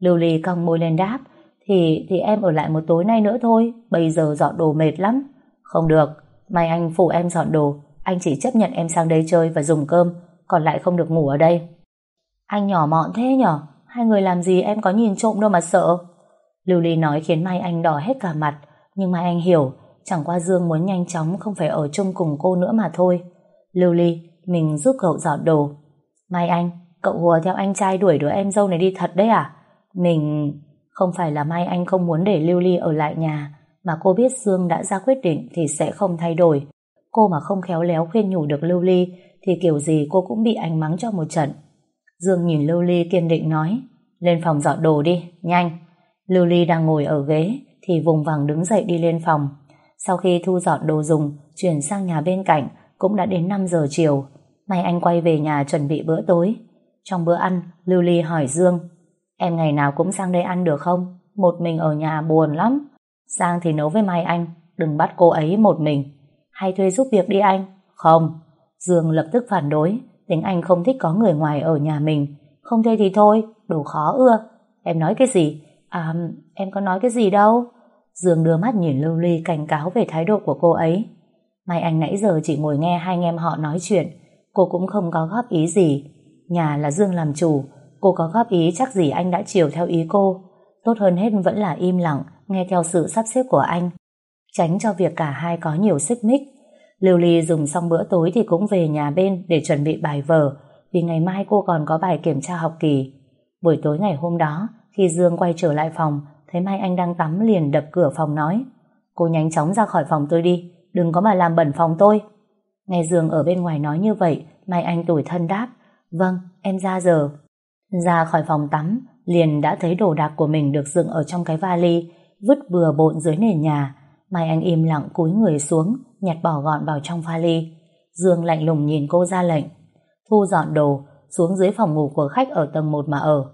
[SPEAKER 2] Lưu Ly cong môi lên đáp, thì thì em ở lại một tối nay nữa thôi, bây giờ dọn đồ mệt lắm. Không được, mai anh phụ em dọn đồ, anh chỉ chấp nhận em sang đây chơi và dùng cơm, còn lại không được ngủ ở đây. Anh nhỏ mọn thế nhở, hai người làm gì em có nhìn trộm đâu mà sợ. Lưu Ly nói khiến Mai Anh đỏ hết cả mặt, nhưng Mai Anh hiểu, chẳng qua Dương muốn nhanh chóng không phải ở chung cùng cô nữa mà thôi. Lưu Ly, mình giúp cậu dọn đồ. Mai Anh, cậu hùa theo anh trai đuổi đứa em dâu này đi thật đấy à? Mình... Không phải là Mai Anh không muốn để Lưu Ly ở lại nhà, mà cô biết Dương đã ra quyết định thì sẽ không thay đổi. Cô mà không khéo léo khuyên nhủ được Lưu Ly, thì kiểu gì cô cũng bị anh mắng cho một trận. Dương nhìn Lưu Ly kiên định nói, lên phòng dọn đồ đi, nhanh. Lưu Ly đang ngồi ở ghế, thì vùng vằng đứng dậy đi lên phòng. Sau khi thu dọn đồ dùng, chuyển sang nhà bên cạnh, cũng đã đến 5 giờ chiều. May anh quay về nhà chuẩn bị bữa tối. Trong bữa ăn, Lưu Ly hỏi Dương, em ngày nào cũng sang đây ăn được không? Một mình ở nhà buồn lắm. Sang thì nấu với Mai Anh, đừng bắt cô ấy một mình. Hay thuê giúp việc đi anh? Không. Dương lập tức phản đối, tính anh không thích có người ngoài ở nhà mình. Không thuê thì thôi, đồ khó ưa. Em nói cái gì? À, em có nói cái gì đâu. Dương đưa mắt nhìn Lưu Ly cảnh cáo về thái độ của cô ấy. Mai Anh nãy giờ chỉ ngồi nghe hai anh em họ nói chuyện, cô cũng không có góp ý gì. Nhà là Dương làm chủ, cô có góp ý chắc gì anh đã chiều theo ý cô. Tốt hơn hết vẫn là im lặng, nghe theo sự sắp xếp của anh. Tránh cho việc cả hai có nhiều xích mích. Lưu Ly dùng xong bữa tối thì cũng về nhà bên để chuẩn bị bài vở, vì ngày mai cô còn có bài kiểm tra học kỳ. Buổi tối ngày hôm đó, khi Dương quay trở lại phòng, thấy Mai Anh đang tắm liền đập cửa phòng nói Cô nhanh chóng ra khỏi phòng tôi đi, đừng có mà làm bẩn phòng tôi. Nghe Dương ở bên ngoài nói như vậy, Mai Anh tủi thân đáp Vâng, em ra giờ. Ra khỏi phòng tắm, liền đã thấy đồ đạc của mình được dựng ở trong cái vali, vứt bừa bộn dưới nền nhà. Mai Anh im lặng cúi người xuống, nhặt bỏ gọn vào trong vali. Dương lạnh lùng nhìn cô ra lệnh. Thu dọn đồ, xuống dưới phòng ngủ của khách ở tầng 1 mà ở.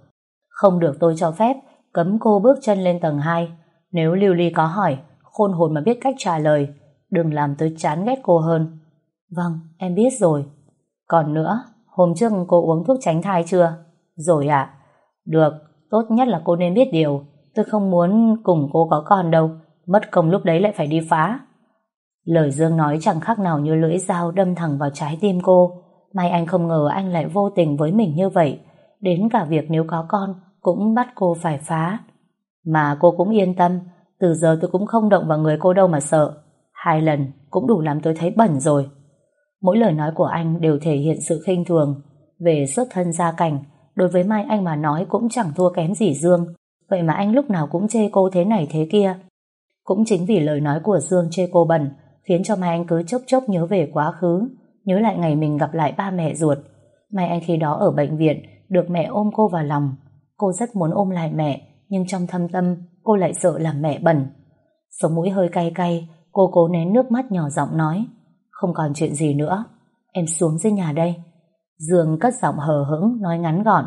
[SPEAKER 2] Không được tôi cho phép, cấm cô bước chân lên tầng 2. Nếu Lưu Ly có hỏi, khôn hồn mà biết cách trả lời, đừng làm tôi chán ghét cô hơn. Vâng, em biết rồi. Còn nữa, hôm trước cô uống thuốc tránh thai chưa? Rồi ạ. Được, tốt nhất là cô nên biết điều. Tôi không muốn cùng cô có con đâu. Mất công lúc đấy lại phải đi phá. Lời Dương nói chẳng khác nào như lưỡi dao đâm thẳng vào trái tim cô. May anh không ngờ anh lại vô tình với mình như vậy. Đến cả việc nếu có con cũng bắt cô phải phá. Mà cô cũng yên tâm, từ giờ tôi cũng không động vào người cô đâu mà sợ. Hai lần cũng đủ làm tôi thấy bẩn rồi. Mỗi lời nói của anh đều thể hiện sự khinh thường. Về xuất thân gia cảnh, đối với Mai anh mà nói cũng chẳng thua kém gì Dương. Vậy mà anh lúc nào cũng chê cô thế này thế kia. Cũng chính vì lời nói của Dương chê cô bẩn, khiến cho Mai Anh cứ chốc chốc nhớ về quá khứ, nhớ lại ngày mình gặp lại ba mẹ ruột. Mai Anh khi đó ở bệnh viện, được mẹ ôm cô vào lòng. Cô rất muốn ôm lại mẹ, nhưng trong thâm tâm, cô lại sợ làm mẹ bẩn. Sống mũi hơi cay cay, cô cố nén nước mắt nhỏ giọng nói, không còn chuyện gì nữa, em xuống dưới nhà đây. Dương cất giọng hờ hững, nói ngắn gọn,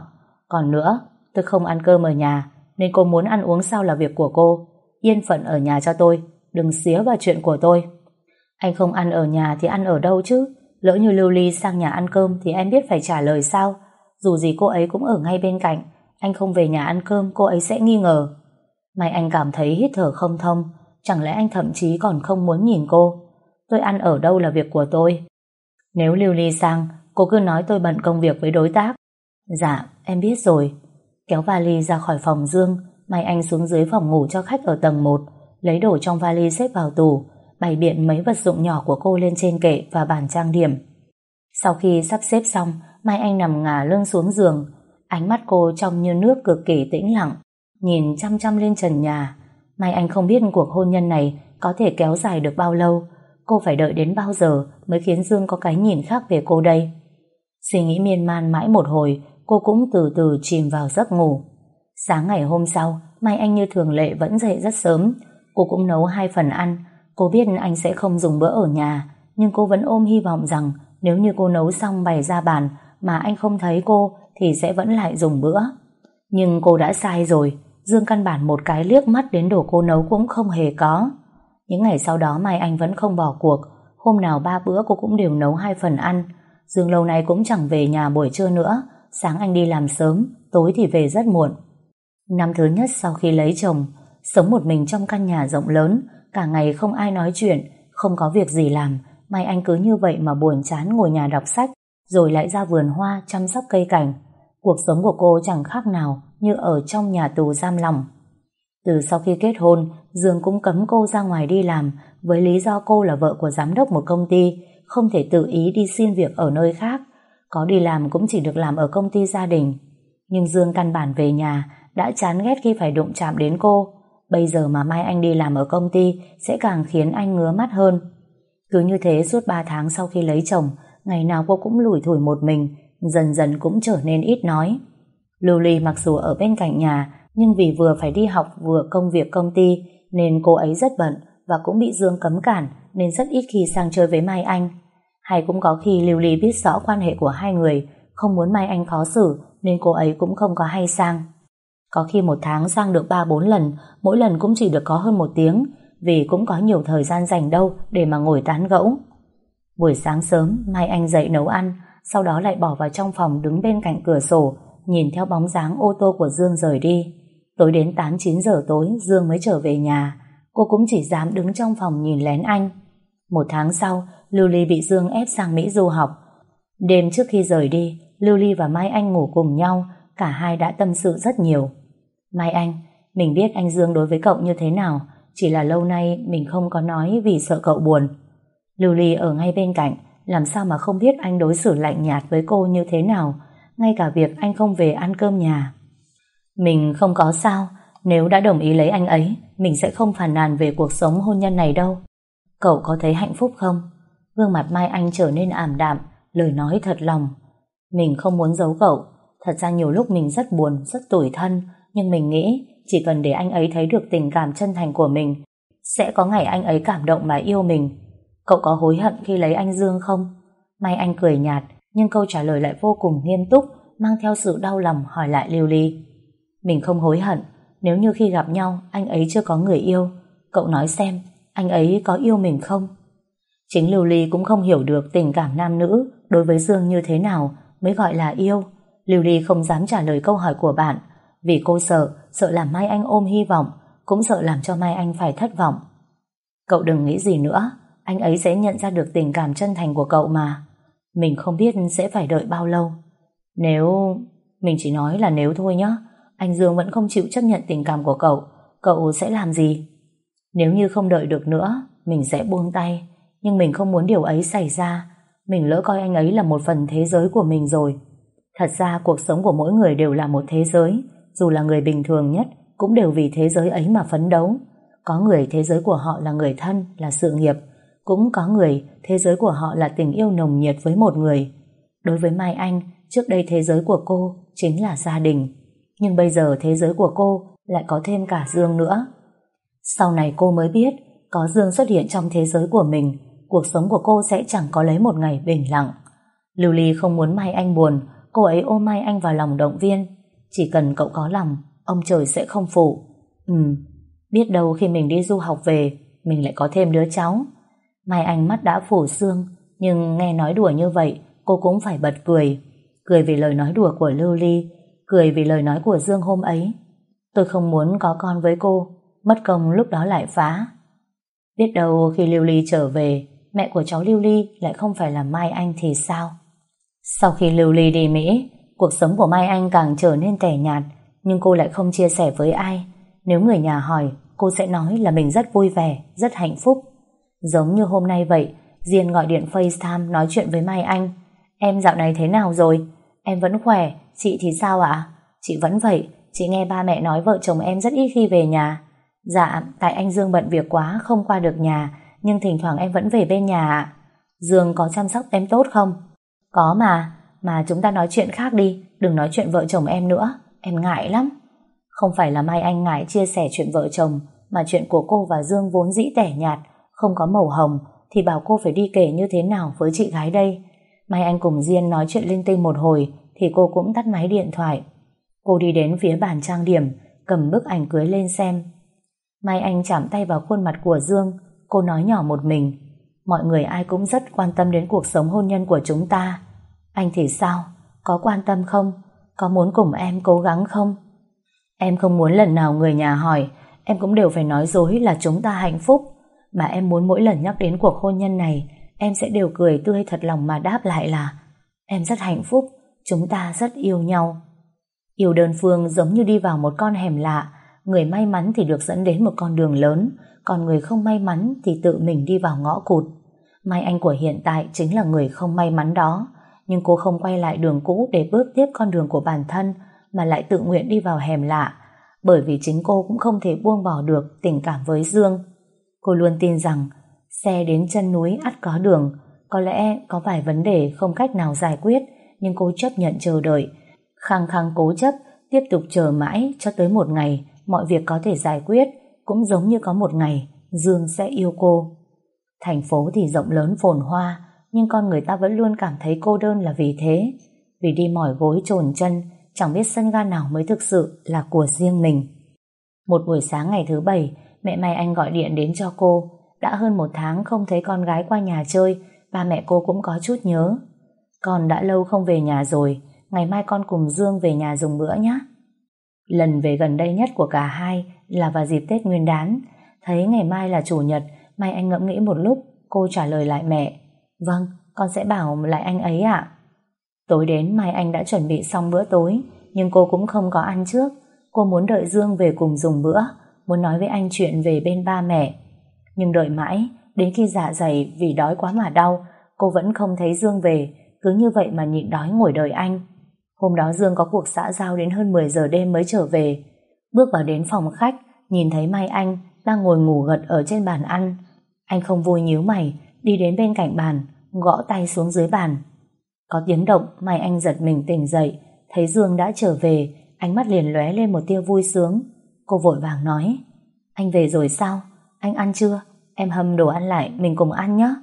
[SPEAKER 2] còn nữa, tôi không ăn cơm ở nhà, nên cô muốn ăn uống sao là việc của cô, yên phận ở nhà cho tôi, đừng xía vào chuyện của tôi. Anh không ăn ở nhà thì ăn ở đâu chứ? Lỡ như Lưu Ly sang nhà ăn cơm thì em biết phải trả lời sao? Dù gì cô ấy cũng ở ngay bên cạnh. Anh không về nhà ăn cơm cô ấy sẽ nghi ngờ. May anh cảm thấy hít thở không thông. Chẳng lẽ anh thậm chí còn không muốn nhìn cô? Tôi ăn ở đâu là việc của tôi. Nếu Lưu Ly sang, cô cứ nói tôi bận công việc với đối tác. Dạ, em biết rồi. Kéo vali ra khỏi phòng Dương, Mai Anh xuống dưới phòng ngủ cho khách ở tầng 1, lấy đồ trong vali xếp vào tủ, bày biện mấy vật dụng nhỏ của cô lên trên kệ và bàn trang điểm. Sau khi sắp xếp xong, Mai Anh nằm ngả lưng xuống giường, ánh mắt cô trong như nước cực kỳ tĩnh lặng, nhìn chăm chăm lên trần nhà. Mai Anh không biết cuộc hôn nhân này có thể kéo dài được bao lâu, cô phải đợi đến bao giờ mới khiến Dương có cái nhìn khác về cô đây. Suy nghĩ miên man mãi một hồi, cô cũng từ từ chìm vào giấc ngủ. Sáng ngày hôm sau, Mai Anh như thường lệ vẫn dậy rất sớm, cô cũng nấu hai phần ăn, Cô biết anh sẽ không dùng bữa ở nhà, nhưng cô vẫn ôm hy vọng rằng nếu như cô nấu xong bày ra bàn mà anh không thấy cô thì sẽ vẫn lại dùng bữa. Nhưng cô đã sai rồi, Dương căn bản một cái liếc mắt đến đồ cô nấu cũng không hề có. Những ngày sau đó Mai Anh vẫn không bỏ cuộc, hôm nào ba bữa cô cũng đều nấu hai phần ăn. Dương lâu nay cũng chẳng về nhà buổi trưa nữa, sáng anh đi làm sớm, tối thì về rất muộn. Năm thứ nhất sau khi lấy chồng, sống một mình trong căn nhà rộng lớn, cả ngày không ai nói chuyện, không có việc gì làm, Mai Anh cứ như vậy mà buồn chán ngồi nhà đọc sách, rồi lại ra vườn hoa chăm sóc cây cảnh. Cuộc sống của cô chẳng khác nào như ở trong nhà tù giam lòng. Từ sau khi kết hôn, Dương cũng cấm cô ra ngoài đi làm với lý do cô là vợ của giám đốc một công ty, không thể tự ý đi xin việc ở nơi khác. Có đi làm cũng chỉ được làm ở công ty gia đình. Nhưng Dương căn bản về nhà đã chán ghét khi phải đụng chạm đến cô. Bây giờ mà mai anh đi làm ở công ty sẽ càng khiến anh ngứa mắt hơn. Cứ như thế suốt 3 tháng sau khi lấy chồng, ngày nào cô cũng lủi thủi một mình, dần dần cũng trở nên ít nói. Lưu Ly mặc dù ở bên cạnh nhà, nhưng vì vừa phải đi học vừa công việc công ty, nên cô ấy rất bận và cũng bị Dương cấm cản, nên rất ít khi sang chơi với Mai Anh. Hay cũng có khi Lưu Ly biết rõ quan hệ của hai người, không muốn Mai Anh khó xử, nên cô ấy cũng không có hay sang. Có khi một tháng sang được 3-4 lần, mỗi lần cũng chỉ được có hơn một tiếng, vì cũng có nhiều thời gian dành đâu để mà ngồi tán gẫu. Buổi sáng sớm, Mai Anh dậy nấu ăn, sau đó lại bỏ vào trong phòng đứng bên cạnh cửa sổ, nhìn theo bóng dáng ô tô của Dương rời đi. Tối đến 8-9 giờ tối, Dương mới trở về nhà. Cô cũng chỉ dám đứng trong phòng nhìn lén anh. Một tháng sau, Lưu Ly bị Dương ép sang Mỹ du học. Đêm trước khi rời đi, Lưu Ly và Mai Anh ngủ cùng nhau, cả hai đã tâm sự rất nhiều. Mai Anh, mình biết anh Dương đối với cậu như thế nào, chỉ là lâu nay mình không có nói vì sợ cậu buồn. Lưu Ly ở ngay bên cạnh, làm sao mà không biết anh đối xử lạnh nhạt với cô như thế nào, ngay cả việc anh không về ăn cơm nhà. Mình không có sao, nếu đã đồng ý lấy anh ấy, mình sẽ không phản nàn về cuộc sống hôn nhân này đâu. Cậu có thấy hạnh phúc không? Gương mặt Mai Anh trở nên ảm đạm, lời nói thật lòng. Mình không muốn giấu cậu, thật ra nhiều lúc mình rất buồn, rất tủi thân, nhưng mình nghĩ chỉ cần để anh ấy thấy được tình cảm chân thành của mình sẽ có ngày anh ấy cảm động mà yêu mình. Cậu có hối hận khi lấy anh Dương không? mai anh cười nhạt nhưng câu trả lời lại vô cùng nghiêm túc mang theo sự đau lòng hỏi lại Lưu Ly. Mình không hối hận nếu như khi gặp nhau anh ấy chưa có người yêu. Cậu nói xem anh ấy có yêu mình không? Chính Lưu Ly cũng không hiểu được tình cảm nam nữ đối với Dương như thế nào mới gọi là yêu. Lưu Ly không dám trả lời câu hỏi của bạn vì cô sợ, sợ làm Mai Anh ôm hy vọng cũng sợ làm cho Mai Anh phải thất vọng. Cậu đừng nghĩ gì nữa anh ấy sẽ nhận ra được tình cảm chân thành của cậu mà. Mình không biết sẽ phải đợi bao lâu. Nếu... Mình chỉ nói là nếu thôi nhé. Anh Dương vẫn không chịu chấp nhận tình cảm của cậu. Cậu sẽ làm gì? Nếu như không đợi được nữa, mình sẽ buông tay. Nhưng mình không muốn điều ấy xảy ra. Mình lỡ coi anh ấy là một phần thế giới của mình rồi. Thật ra cuộc sống của mỗi người đều là một thế giới. Dù là người bình thường nhất, cũng đều vì thế giới ấy mà phấn đấu. Có người thế giới của họ là người thân, là sự nghiệp. Cũng có người thế giới của họ là tình yêu nồng nhiệt với một người. Đối với Mai Anh, trước đây thế giới của cô chính là gia đình. Nhưng bây giờ thế giới của cô lại có thêm cả Dương nữa. Sau này cô mới biết có Dương xuất hiện trong thế giới của mình cuộc sống của cô sẽ chẳng có lấy một ngày bình lặng. Lưu Ly không muốn Mai Anh buồn cô ấy ôm Mai Anh vào lòng động viên chỉ cần cậu có lòng ông trời sẽ không phụ. Ừ, biết đâu khi mình đi du học về mình lại có thêm đứa cháu. Mai Anh mắt đã phủ xương nhưng nghe nói đùa như vậy cô cũng phải bật cười. Cười vì lời nói đùa của Lưu Ly cười vì lời nói của Dương hôm ấy. Tôi không muốn có con với cô mất công lúc đó lại phá. Biết đâu khi Lưu Ly trở về mẹ của cháu Lưu Ly lại không phải là Mai Anh thì sao? Sau khi Lưu Ly đi Mỹ cuộc sống của Mai Anh càng trở nên tẻ nhạt nhưng cô lại không chia sẻ với ai. Nếu người nhà hỏi cô sẽ nói là mình rất vui vẻ, rất hạnh phúc. Giống như hôm nay vậy, Diên gọi điện FaceTime nói chuyện với Mai Anh. Em dạo này thế nào rồi? Em vẫn khỏe, chị thì sao ạ? Chị vẫn vậy, chị nghe ba mẹ nói vợ chồng em rất ít khi về nhà. Dạ, tại anh Dương bận việc quá, không qua được nhà, nhưng thỉnh thoảng em vẫn về bên nhà ạ. Dương có chăm sóc em tốt không? Có mà, mà chúng ta nói chuyện khác đi, đừng nói chuyện vợ chồng em nữa, em ngại lắm. Không phải là Mai Anh ngại chia sẻ chuyện vợ chồng, mà chuyện của cô và Dương vốn dĩ tẻ nhạt, không có màu hồng, thì bảo cô phải đi kể như thế nào với chị gái đây. Mai Anh cùng Diên nói chuyện linh tinh một hồi, thì cô cũng tắt máy điện thoại. Cô đi đến phía bàn trang điểm, cầm bức ảnh cưới lên xem. Mai Anh chạm tay vào khuôn mặt của Dương, cô nói nhỏ một mình. Mọi người ai cũng rất quan tâm đến cuộc sống hôn nhân của chúng ta. Anh thì sao? Có quan tâm không? Có muốn cùng em cố gắng không? Em không muốn lần nào người nhà hỏi, em cũng đều phải nói dối là chúng ta hạnh phúc. Mà em muốn mỗi lần nhắc đến cuộc hôn nhân này, em sẽ đều cười tươi thật lòng mà đáp lại là em rất hạnh phúc, chúng ta rất yêu nhau. Yêu đơn phương giống như đi vào một con hẻm lạ, người may mắn thì được dẫn đến một con đường lớn, còn người không may mắn thì tự mình đi vào ngõ cụt. Mai Anh của hiện tại chính là người không may mắn đó, nhưng cô không quay lại đường cũ để bước tiếp con đường của bản thân, mà lại tự nguyện đi vào hẻm lạ, bởi vì chính cô cũng không thể buông bỏ được tình cảm với Dương. Cô luôn tin rằng xe đến chân núi ắt có đường, có lẽ có vài vấn đề không cách nào giải quyết, nhưng cô chấp nhận chờ đợi, khăng khăng cố chấp, tiếp tục chờ mãi cho tới một ngày mọi việc có thể giải quyết, cũng giống như có một ngày Dương sẽ yêu cô. Thành phố thì rộng lớn phồn hoa, nhưng con người ta vẫn luôn cảm thấy cô đơn là vì thế. Vì đi mỏi gối trồn chân, chẳng biết sân ga nào mới thực sự là của riêng mình. Một buổi sáng ngày thứ bảy, mẹ Mai Anh gọi điện đến cho cô. Đã hơn một tháng không thấy con gái qua nhà chơi, ba mẹ cô cũng có chút nhớ. Con đã lâu không về nhà rồi, ngày mai con cùng Dương về nhà dùng bữa nhé. Lần về gần đây nhất của cả hai là vào dịp Tết Nguyên đán. Thấy ngày mai là Chủ nhật, Mai Anh ngẫm nghĩ một lúc, cô trả lời lại mẹ. Vâng, con sẽ bảo lại anh ấy ạ. Tối đến Mai Anh đã chuẩn bị xong bữa tối, nhưng cô cũng không có ăn trước. Cô muốn đợi Dương về cùng dùng bữa, muốn nói với anh chuyện về bên ba mẹ. Nhưng đợi mãi, đến khi dạ dày vì đói quá mà đau, cô vẫn không thấy Dương về, cứ như vậy mà nhịn đói ngồi đợi anh. Hôm đó Dương có cuộc xã giao đến hơn 10 giờ đêm mới trở về. Bước vào đến phòng khách, nhìn thấy Mai Anh đang ngồi ngủ gật ở trên bàn ăn. Anh không vui nhíu mày, đi đến bên cạnh bàn, gõ tay xuống dưới bàn. Có tiếng động, Mai Anh giật mình tỉnh dậy, thấy Dương đã trở về, ánh mắt liền lóe lên một tia vui sướng. Cô vội vàng nói, anh về rồi sao? Anh ăn chưa? Em hâm đồ ăn lại, mình cùng ăn nhé.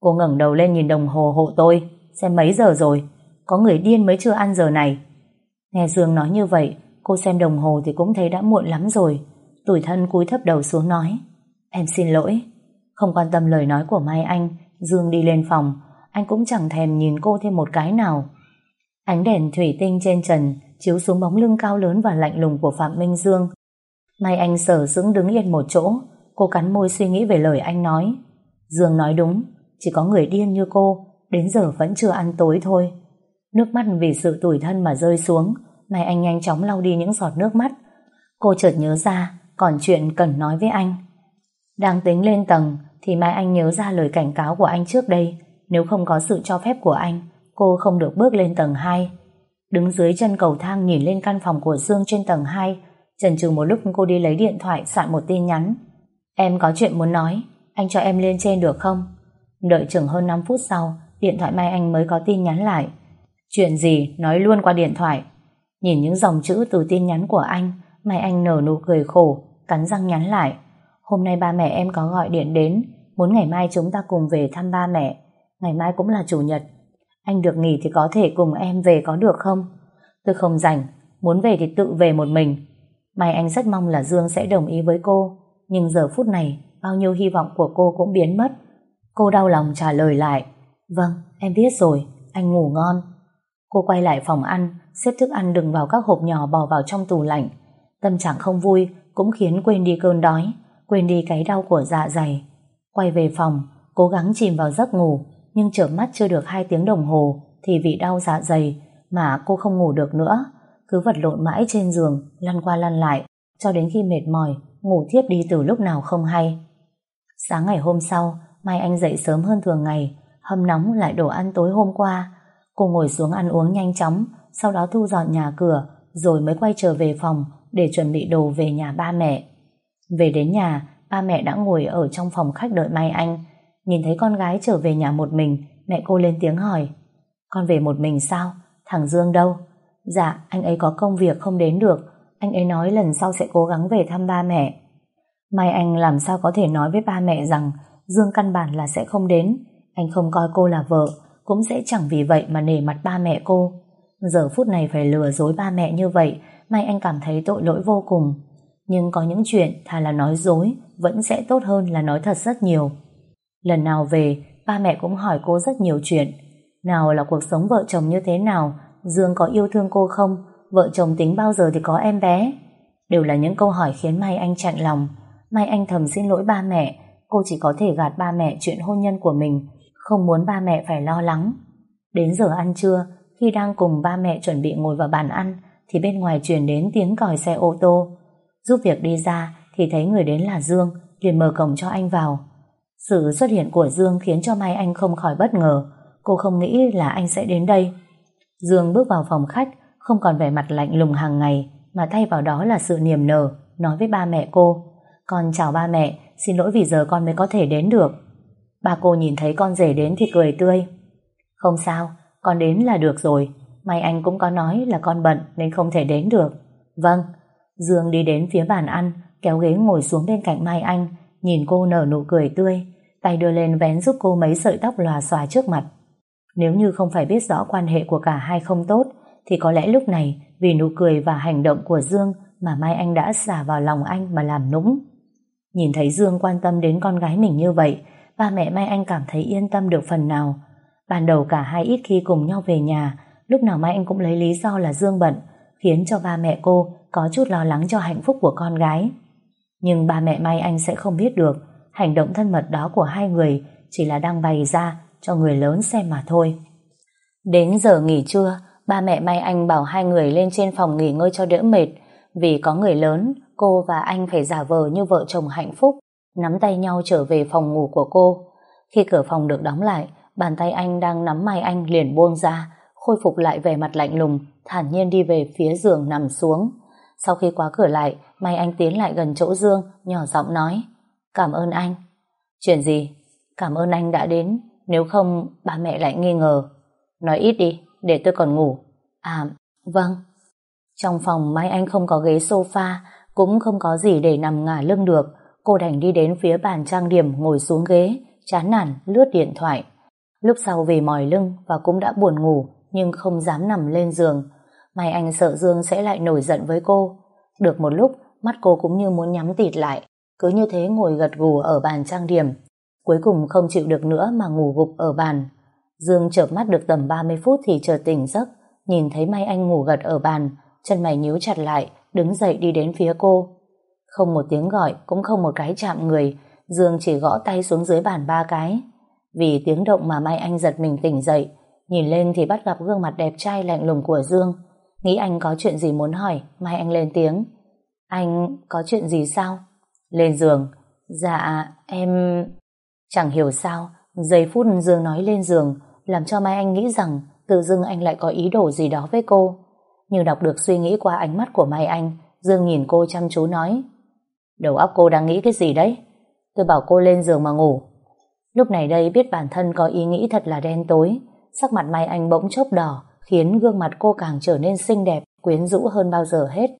[SPEAKER 2] Cô ngẩng đầu lên nhìn đồng hồ hộ tôi, xem mấy giờ rồi, có người điên mới chưa ăn giờ này. Nghe Dương nói như vậy, cô xem đồng hồ thì cũng thấy đã muộn lắm rồi. Tủi thân cúi thấp đầu xuống nói, em xin lỗi. Không quan tâm lời nói của Mai Anh, Dương đi lên phòng, anh cũng chẳng thèm nhìn cô thêm một cái nào. Ánh đèn thủy tinh trên trần chiếu xuống bóng lưng cao lớn và lạnh lùng của Phạm Minh Dương. mai anh sở dững đứng yên một chỗ, cô cắn môi suy nghĩ về lời anh nói. Dương nói đúng, chỉ có người điên như cô, đến giờ vẫn chưa ăn tối thôi. Nước mắt vì sự tủi thân mà rơi xuống, Mai Anh nhanh chóng lau đi những giọt nước mắt. Cô chợt nhớ ra, còn chuyện cần nói với anh. Đang tính lên tầng, thì Mai Anh nhớ ra lời cảnh cáo của anh trước đây. Nếu không có sự cho phép của anh, cô không được bước lên tầng 2. Đứng dưới chân cầu thang nhìn lên căn phòng của Dương trên tầng 2, chần chừ một lúc cô đi lấy điện thoại soạn một tin nhắn. Em có chuyện muốn nói, anh cho em lên trên được không? Đợi chừng hơn 5 phút sau, điện thoại Mai Anh mới có tin nhắn lại. Chuyện gì, nói luôn qua điện thoại. Nhìn những dòng chữ từ tin nhắn của anh, Mai Anh nở nụ cười khổ, cắn răng nhắn lại. Hôm nay ba mẹ em có gọi điện đến, muốn ngày mai chúng ta cùng về thăm ba mẹ. Ngày mai cũng là chủ nhật. Anh được nghỉ thì có thể cùng em về có được không? Tôi không rảnh, muốn về thì tự về một mình. Mai anh rất mong là Dương sẽ đồng ý với cô, nhưng giờ phút này bao nhiêu hy vọng của cô cũng biến mất. Cô đau lòng trả lời lại. Vâng, em biết rồi, anh ngủ ngon. Cô quay lại phòng ăn, xếp thức ăn đừng vào các hộp nhỏ bỏ vào trong tủ lạnh. Tâm trạng không vui cũng khiến quên đi cơn đói, quên đi cái đau của dạ dày. Quay về phòng, cố gắng chìm vào giấc ngủ, nhưng chợp mắt chưa được hai tiếng đồng hồ thì vì đau dạ dày mà cô không ngủ được nữa. Cứ vật lộn mãi trên giường, lăn qua lăn lại, cho đến khi mệt mỏi, ngủ thiếp đi từ lúc nào không hay. Sáng ngày hôm sau, Mai Anh dậy sớm hơn thường ngày, hâm nóng lại đồ ăn tối hôm qua. Cô ngồi xuống ăn uống nhanh chóng, sau đó thu dọn nhà cửa, rồi mới quay trở về phòng để chuẩn bị đồ về nhà ba mẹ. Về đến nhà, ba mẹ đã ngồi ở trong phòng khách đợi Mai Anh. Nhìn thấy con gái trở về nhà một mình, mẹ cô lên tiếng hỏi. Con về một mình sao? Thằng Dương đâu? Dạ, anh ấy có công việc không đến được. Anh ấy nói lần sau sẽ cố gắng về thăm ba mẹ. Mai Anh làm sao có thể nói với ba mẹ rằng Dương căn bản là sẽ không đến. Anh không coi cô là vợ, cũng sẽ chẳng vì vậy mà nể mặt ba mẹ cô. Giờ phút này phải lừa dối ba mẹ như vậy, Mai Anh cảm thấy tội lỗi vô cùng. Nhưng có những chuyện thà là nói dối vẫn sẽ tốt hơn là nói thật rất nhiều. Lần nào về, ba mẹ cũng hỏi cô rất nhiều chuyện. Nào là cuộc sống vợ chồng như thế nào, Dương có yêu thương cô không, vợ chồng tính bao giờ thì có em bé. Đều là những câu hỏi khiến Mai Anh chạnh lòng. Mai Anh thầm xin lỗi ba mẹ, cô chỉ có thể gạt ba mẹ chuyện hôn nhân của mình, không muốn ba mẹ phải lo lắng. Đến giờ ăn trưa, khi đang cùng ba mẹ chuẩn bị ngồi vào bàn ăn, thì bên ngoài truyền đến tiếng còi xe ô tô. Giúp việc đi ra thì thấy người đến là Dương, liền mở cổng cho anh vào. Sự xuất hiện của Dương khiến cho Mai Anh không khỏi bất ngờ. Cô không nghĩ là anh sẽ đến đây. Dương bước vào phòng khách, không còn vẻ mặt lạnh lùng hàng ngày, mà thay vào đó là sự niềm nở, nói với ba mẹ cô. Con chào ba mẹ, xin lỗi vì giờ con mới có thể đến được. Ba cô nhìn thấy con rể đến thì cười tươi. Không sao, con đến là được rồi. May anh cũng có nói là con bận nên không thể đến được. Vâng. Dương đi đến phía bàn ăn, kéo ghế ngồi xuống bên cạnh Mai Anh, nhìn cô nở nụ cười tươi, tay đưa lên vén giúp cô mấy sợi tóc lòa xòa trước mặt. Nếu như không phải biết rõ quan hệ của cả hai không tốt, thì có lẽ lúc này vì nụ cười và hành động của Dương mà Mai Anh đã xả vào lòng anh mà làm nũng. Nhìn thấy Dương quan tâm đến con gái mình như vậy, ba mẹ Mai Anh cảm thấy yên tâm được phần nào. Ban đầu cả hai ít khi cùng nhau về nhà, lúc nào Mai Anh cũng lấy lý do là Dương bận, khiến cho ba mẹ cô có chút lo lắng cho hạnh phúc của con gái. Nhưng ba mẹ Mai Anh sẽ không biết được, hành động thân mật đó của hai người chỉ là đang bày ra cho người lớn xem mà thôi. Đến giờ nghỉ trưa, ba mẹ Mai Anh bảo hai người lên trên phòng nghỉ ngơi cho đỡ mệt, vì có người lớn, cô và anh phải giả vờ như vợ chồng hạnh phúc, nắm tay nhau trở về phòng ngủ của cô. Khi cửa phòng được đóng lại, bàn tay anh đang nắm Mai Anh liền buông ra, khôi phục lại vẻ mặt lạnh lùng, thản nhiên đi về phía giường nằm xuống. Sau khi khóa cửa lại, Mai Anh tiến lại gần chỗ Dương, nhỏ giọng nói, cảm ơn anh. Chuyện gì? Cảm ơn anh đã đến, nếu không ba mẹ lại nghi ngờ. Nói ít đi, để tôi còn ngủ. À, vâng. Trong phòng Mai Anh không có ghế sofa, cũng không có gì để nằm ngả lưng được. Cô đành đi đến phía bàn trang điểm ngồi xuống ghế, chán nản lướt điện thoại. Lúc sau vì mỏi lưng và cũng đã buồn ngủ nhưng không dám nằm lên giường. Mai Anh sợ Dương sẽ lại nổi giận với cô. Được một lúc, mắt cô cũng như muốn nhắm tịt lại. Cứ như thế ngồi gật gù ở bàn trang điểm. Cuối cùng không chịu được nữa mà ngủ gục ở bàn. Dương chợp mắt được tầm 30 phút thì chợt tỉnh giấc, nhìn thấy Mai Anh ngủ gật ở bàn, chân mày nhíu chặt lại, đứng dậy đi đến phía cô. Không một tiếng gọi, cũng không một cái chạm người, Dương chỉ gõ tay xuống dưới bàn ba cái. Vì tiếng động mà Mai Anh giật mình tỉnh dậy, nhìn lên thì bắt gặp gương mặt đẹp trai lạnh lùng của Dương. Nghĩ anh có chuyện gì muốn hỏi, Mai Anh lên tiếng. Anh có chuyện gì sao? Lên giường. Dạ, em... Chẳng hiểu sao, giây phút Dương nói lên giường, làm cho Mai Anh nghĩ rằng tự dưng anh lại có ý đồ gì đó với cô. Như đọc được suy nghĩ qua ánh mắt của Mai Anh, Dương nhìn cô chăm chú nói. Đầu óc cô đang nghĩ cái gì đấy? Tôi bảo cô lên giường mà ngủ. Lúc này đây biết bản thân có ý nghĩ thật là đen tối, sắc mặt Mai Anh bỗng chốc đỏ, khiến gương mặt cô càng trở nên xinh đẹp, quyến rũ hơn bao giờ hết.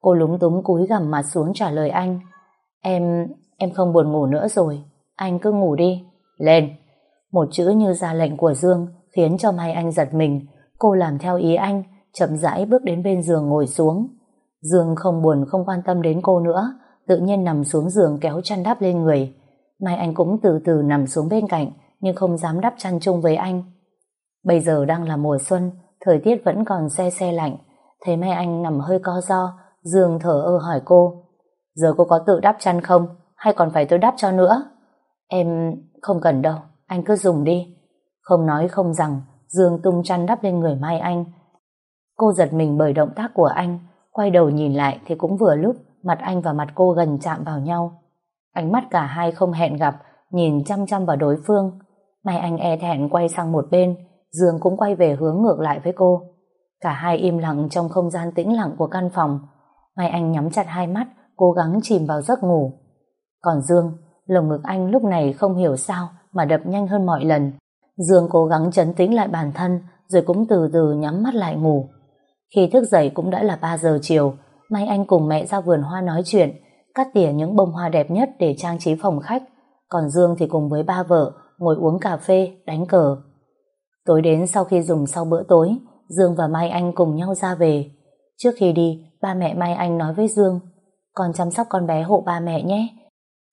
[SPEAKER 2] Cô lúng túng cúi gằm mặt xuống trả lời anh. Em, em không buồn ngủ nữa rồi, anh cứ ngủ đi. Lên! Một chữ như ra lệnh của Dương khiến cho Mai Anh giật mình. Cô làm theo ý anh, chậm rãi bước đến bên giường ngồi xuống. Dương không buồn không quan tâm đến cô nữa, tự nhiên nằm xuống giường kéo chăn đắp lên người. Mai Anh cũng từ từ nằm xuống bên cạnh, nhưng không dám đắp chăn chung với anh. Bây giờ đang là mùa xuân, thời tiết vẫn còn xe xe lạnh. Thấy Mai Anh nằm hơi co do, Dương thở ơ hỏi cô. Giờ cô có tự đắp chăn không? Hay còn phải tôi đắp cho nữa? Em không cần đâu, anh cứ dùng đi. Không nói không rằng, Dương tung chăn đắp lên người Mai Anh. Cô giật mình bởi động tác của anh, quay đầu nhìn lại thì cũng vừa lúc mặt anh và mặt cô gần chạm vào nhau. Ánh mắt cả hai không hẹn gặp, nhìn chăm chăm vào đối phương. Mai anh e thẹn quay sang một bên, Dương cũng quay về hướng ngược lại với cô. Cả hai im lặng trong không gian tĩnh lặng của căn phòng. Mai anh nhắm chặt hai mắt, cố gắng chìm vào giấc ngủ. Còn Dương, lồng ngực anh lúc này không hiểu sao mà đập nhanh hơn mọi lần. Dương cố gắng chấn tĩnh lại bản thân, rồi cũng từ từ nhắm mắt lại ngủ. Khi thức dậy cũng đã là 3 giờ chiều, Mai Anh cùng mẹ ra vườn hoa nói chuyện, cắt tỉa những bông hoa đẹp nhất để trang trí phòng khách. Còn Dương thì cùng với ba vợ ngồi uống cà phê, đánh cờ. Tối đến sau khi dùng sau bữa tối, Dương và Mai Anh cùng nhau ra về. Trước khi đi, ba mẹ Mai Anh nói với Dương, con chăm sóc con bé hộ ba mẹ nhé.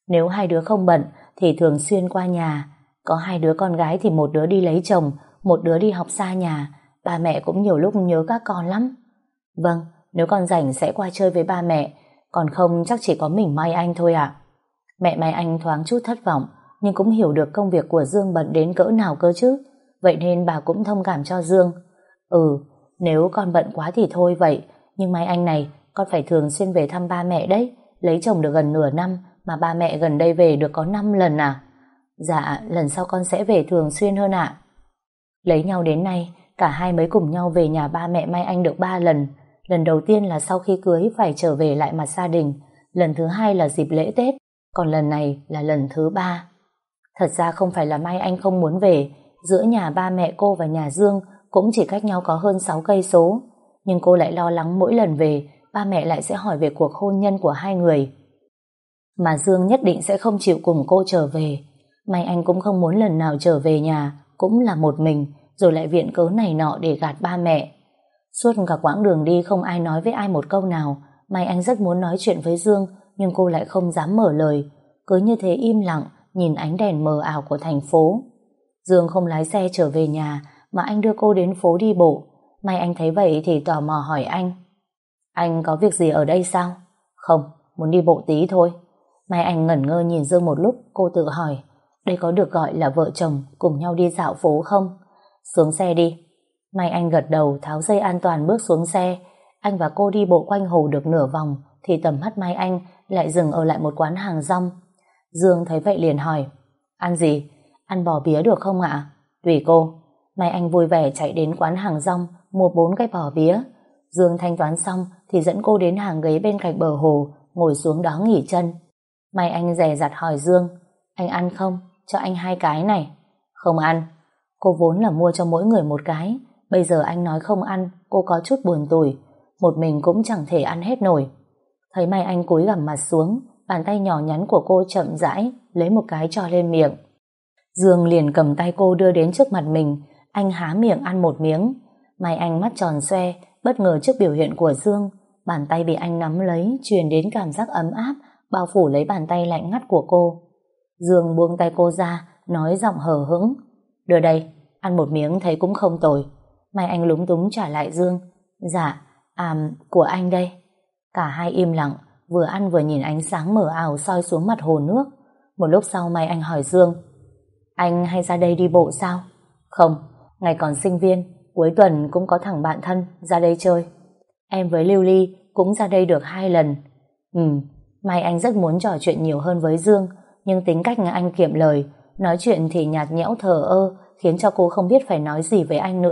[SPEAKER 2] Nếu hai đứa không bận, thì thường xuyên qua nhà. Có hai đứa con gái thì một đứa đi lấy chồng, một đứa đi học xa nhà. Ba mẹ cũng nhiều lúc nhớ các con lắm. Vâng, nếu con rảnh sẽ qua chơi với ba mẹ, còn không chắc chỉ có mình Mai Anh thôi ạ. Mẹ Mai Anh thoáng chút thất vọng, nhưng cũng hiểu được công việc của Dương bận đến cỡ nào cơ chứ. Vậy nên bà cũng thông cảm cho Dương. Ừ, nếu con bận quá thì thôi vậy, nhưng Mai Anh này, con phải thường xuyên về thăm ba mẹ đấy. Lấy chồng được gần nửa năm, mà ba mẹ gần đây về được có 5 lần à? Dạ, lần sau con sẽ về thường xuyên hơn ạ. Lấy nhau đến nay, cả hai mới cùng nhau về nhà ba mẹ Mai Anh được 3 lần. Lần đầu tiên là sau khi cưới phải trở về lại mặt gia đình, lần thứ hai là dịp lễ Tết, còn lần này là lần thứ ba. Thật ra không phải là Mai Anh không muốn về, giữa nhà ba mẹ cô và nhà Dương cũng chỉ cách nhau có hơn 6 cây số, nhưng cô lại lo lắng mỗi lần về, ba mẹ lại sẽ hỏi về cuộc hôn nhân của hai người. Mà Dương nhất định sẽ không chịu cùng cô trở về. Mai Anh cũng không muốn lần nào trở về nhà, cũng là một mình, rồi lại viện cớ này nọ để gạt ba mẹ. Suốt cả quãng đường đi không ai nói với ai một câu nào, may Anh rất muốn nói chuyện với Dương, nhưng cô lại không dám mở lời. Cứ như thế im lặng, nhìn ánh đèn mờ ảo của thành phố. Dương không lái xe trở về nhà, mà anh đưa cô đến phố đi bộ. may Anh thấy vậy thì tò mò hỏi anh. Anh có việc gì ở đây sao? Không, muốn đi bộ tí thôi. may Anh ngẩn ngơ nhìn Dương một lúc, cô tự hỏi. Đây có được gọi là vợ chồng cùng nhau đi dạo phố không? Xuống xe đi, May anh gật đầu, tháo dây an toàn bước xuống xe. Anh và cô đi bộ quanh hồ được nửa vòng, thì tầm mắt Mai Anh lại dừng ở lại một quán hàng rong. Dương thấy vậy liền hỏi, Ăn gì? Ăn bò bía được không ạ? Tùy cô. Mai Anh vui vẻ chạy đến quán hàng rong, mua bốn cái bò bía. Dương thanh toán xong thì dẫn cô đến hàng ghế bên cạnh bờ hồ, ngồi xuống đó nghỉ chân. Mai Anh rè dặt hỏi Dương, Anh ăn không? Cho anh hai cái này. Không ăn. Cô vốn là mua cho mỗi người một cái Bây giờ anh nói không ăn, cô có chút buồn tủi. Một mình cũng chẳng thể ăn hết nổi. Thấy may anh cúi gằm mặt xuống, bàn tay nhỏ nhắn của cô chậm rãi, lấy một cái cho lên miệng. Dương liền cầm tay cô đưa đến trước mặt mình, anh há miệng ăn một miếng. May anh mắt tròn xoe, bất ngờ trước biểu hiện của Dương, bàn tay bị anh nắm lấy, truyền đến cảm giác ấm áp, bao phủ lấy bàn tay lạnh ngắt của cô. Dương buông tay cô ra, nói giọng hờ hững. Đưa đây, ăn một miếng thấy cũng không tồi. Mai Anh lúng túng trả lại Dương. Dạ, à, của anh đây. Cả hai im lặng, vừa ăn vừa nhìn ánh sáng mở ảo soi xuống mặt hồ nước. Một lúc sau Mai Anh hỏi Dương. Anh hay ra đây đi bộ sao? Không, ngày còn sinh viên, cuối tuần cũng có thằng bạn thân ra đây chơi. Em với Lưu Ly cũng ra đây được hai lần. Ừ, Mai Anh rất muốn trò chuyện nhiều hơn với Dương, nhưng tính cách anh kiệm lời, nói chuyện thì nhạt nhẽo thờ ơ, khiến cho cô không biết phải nói gì với anh nữa.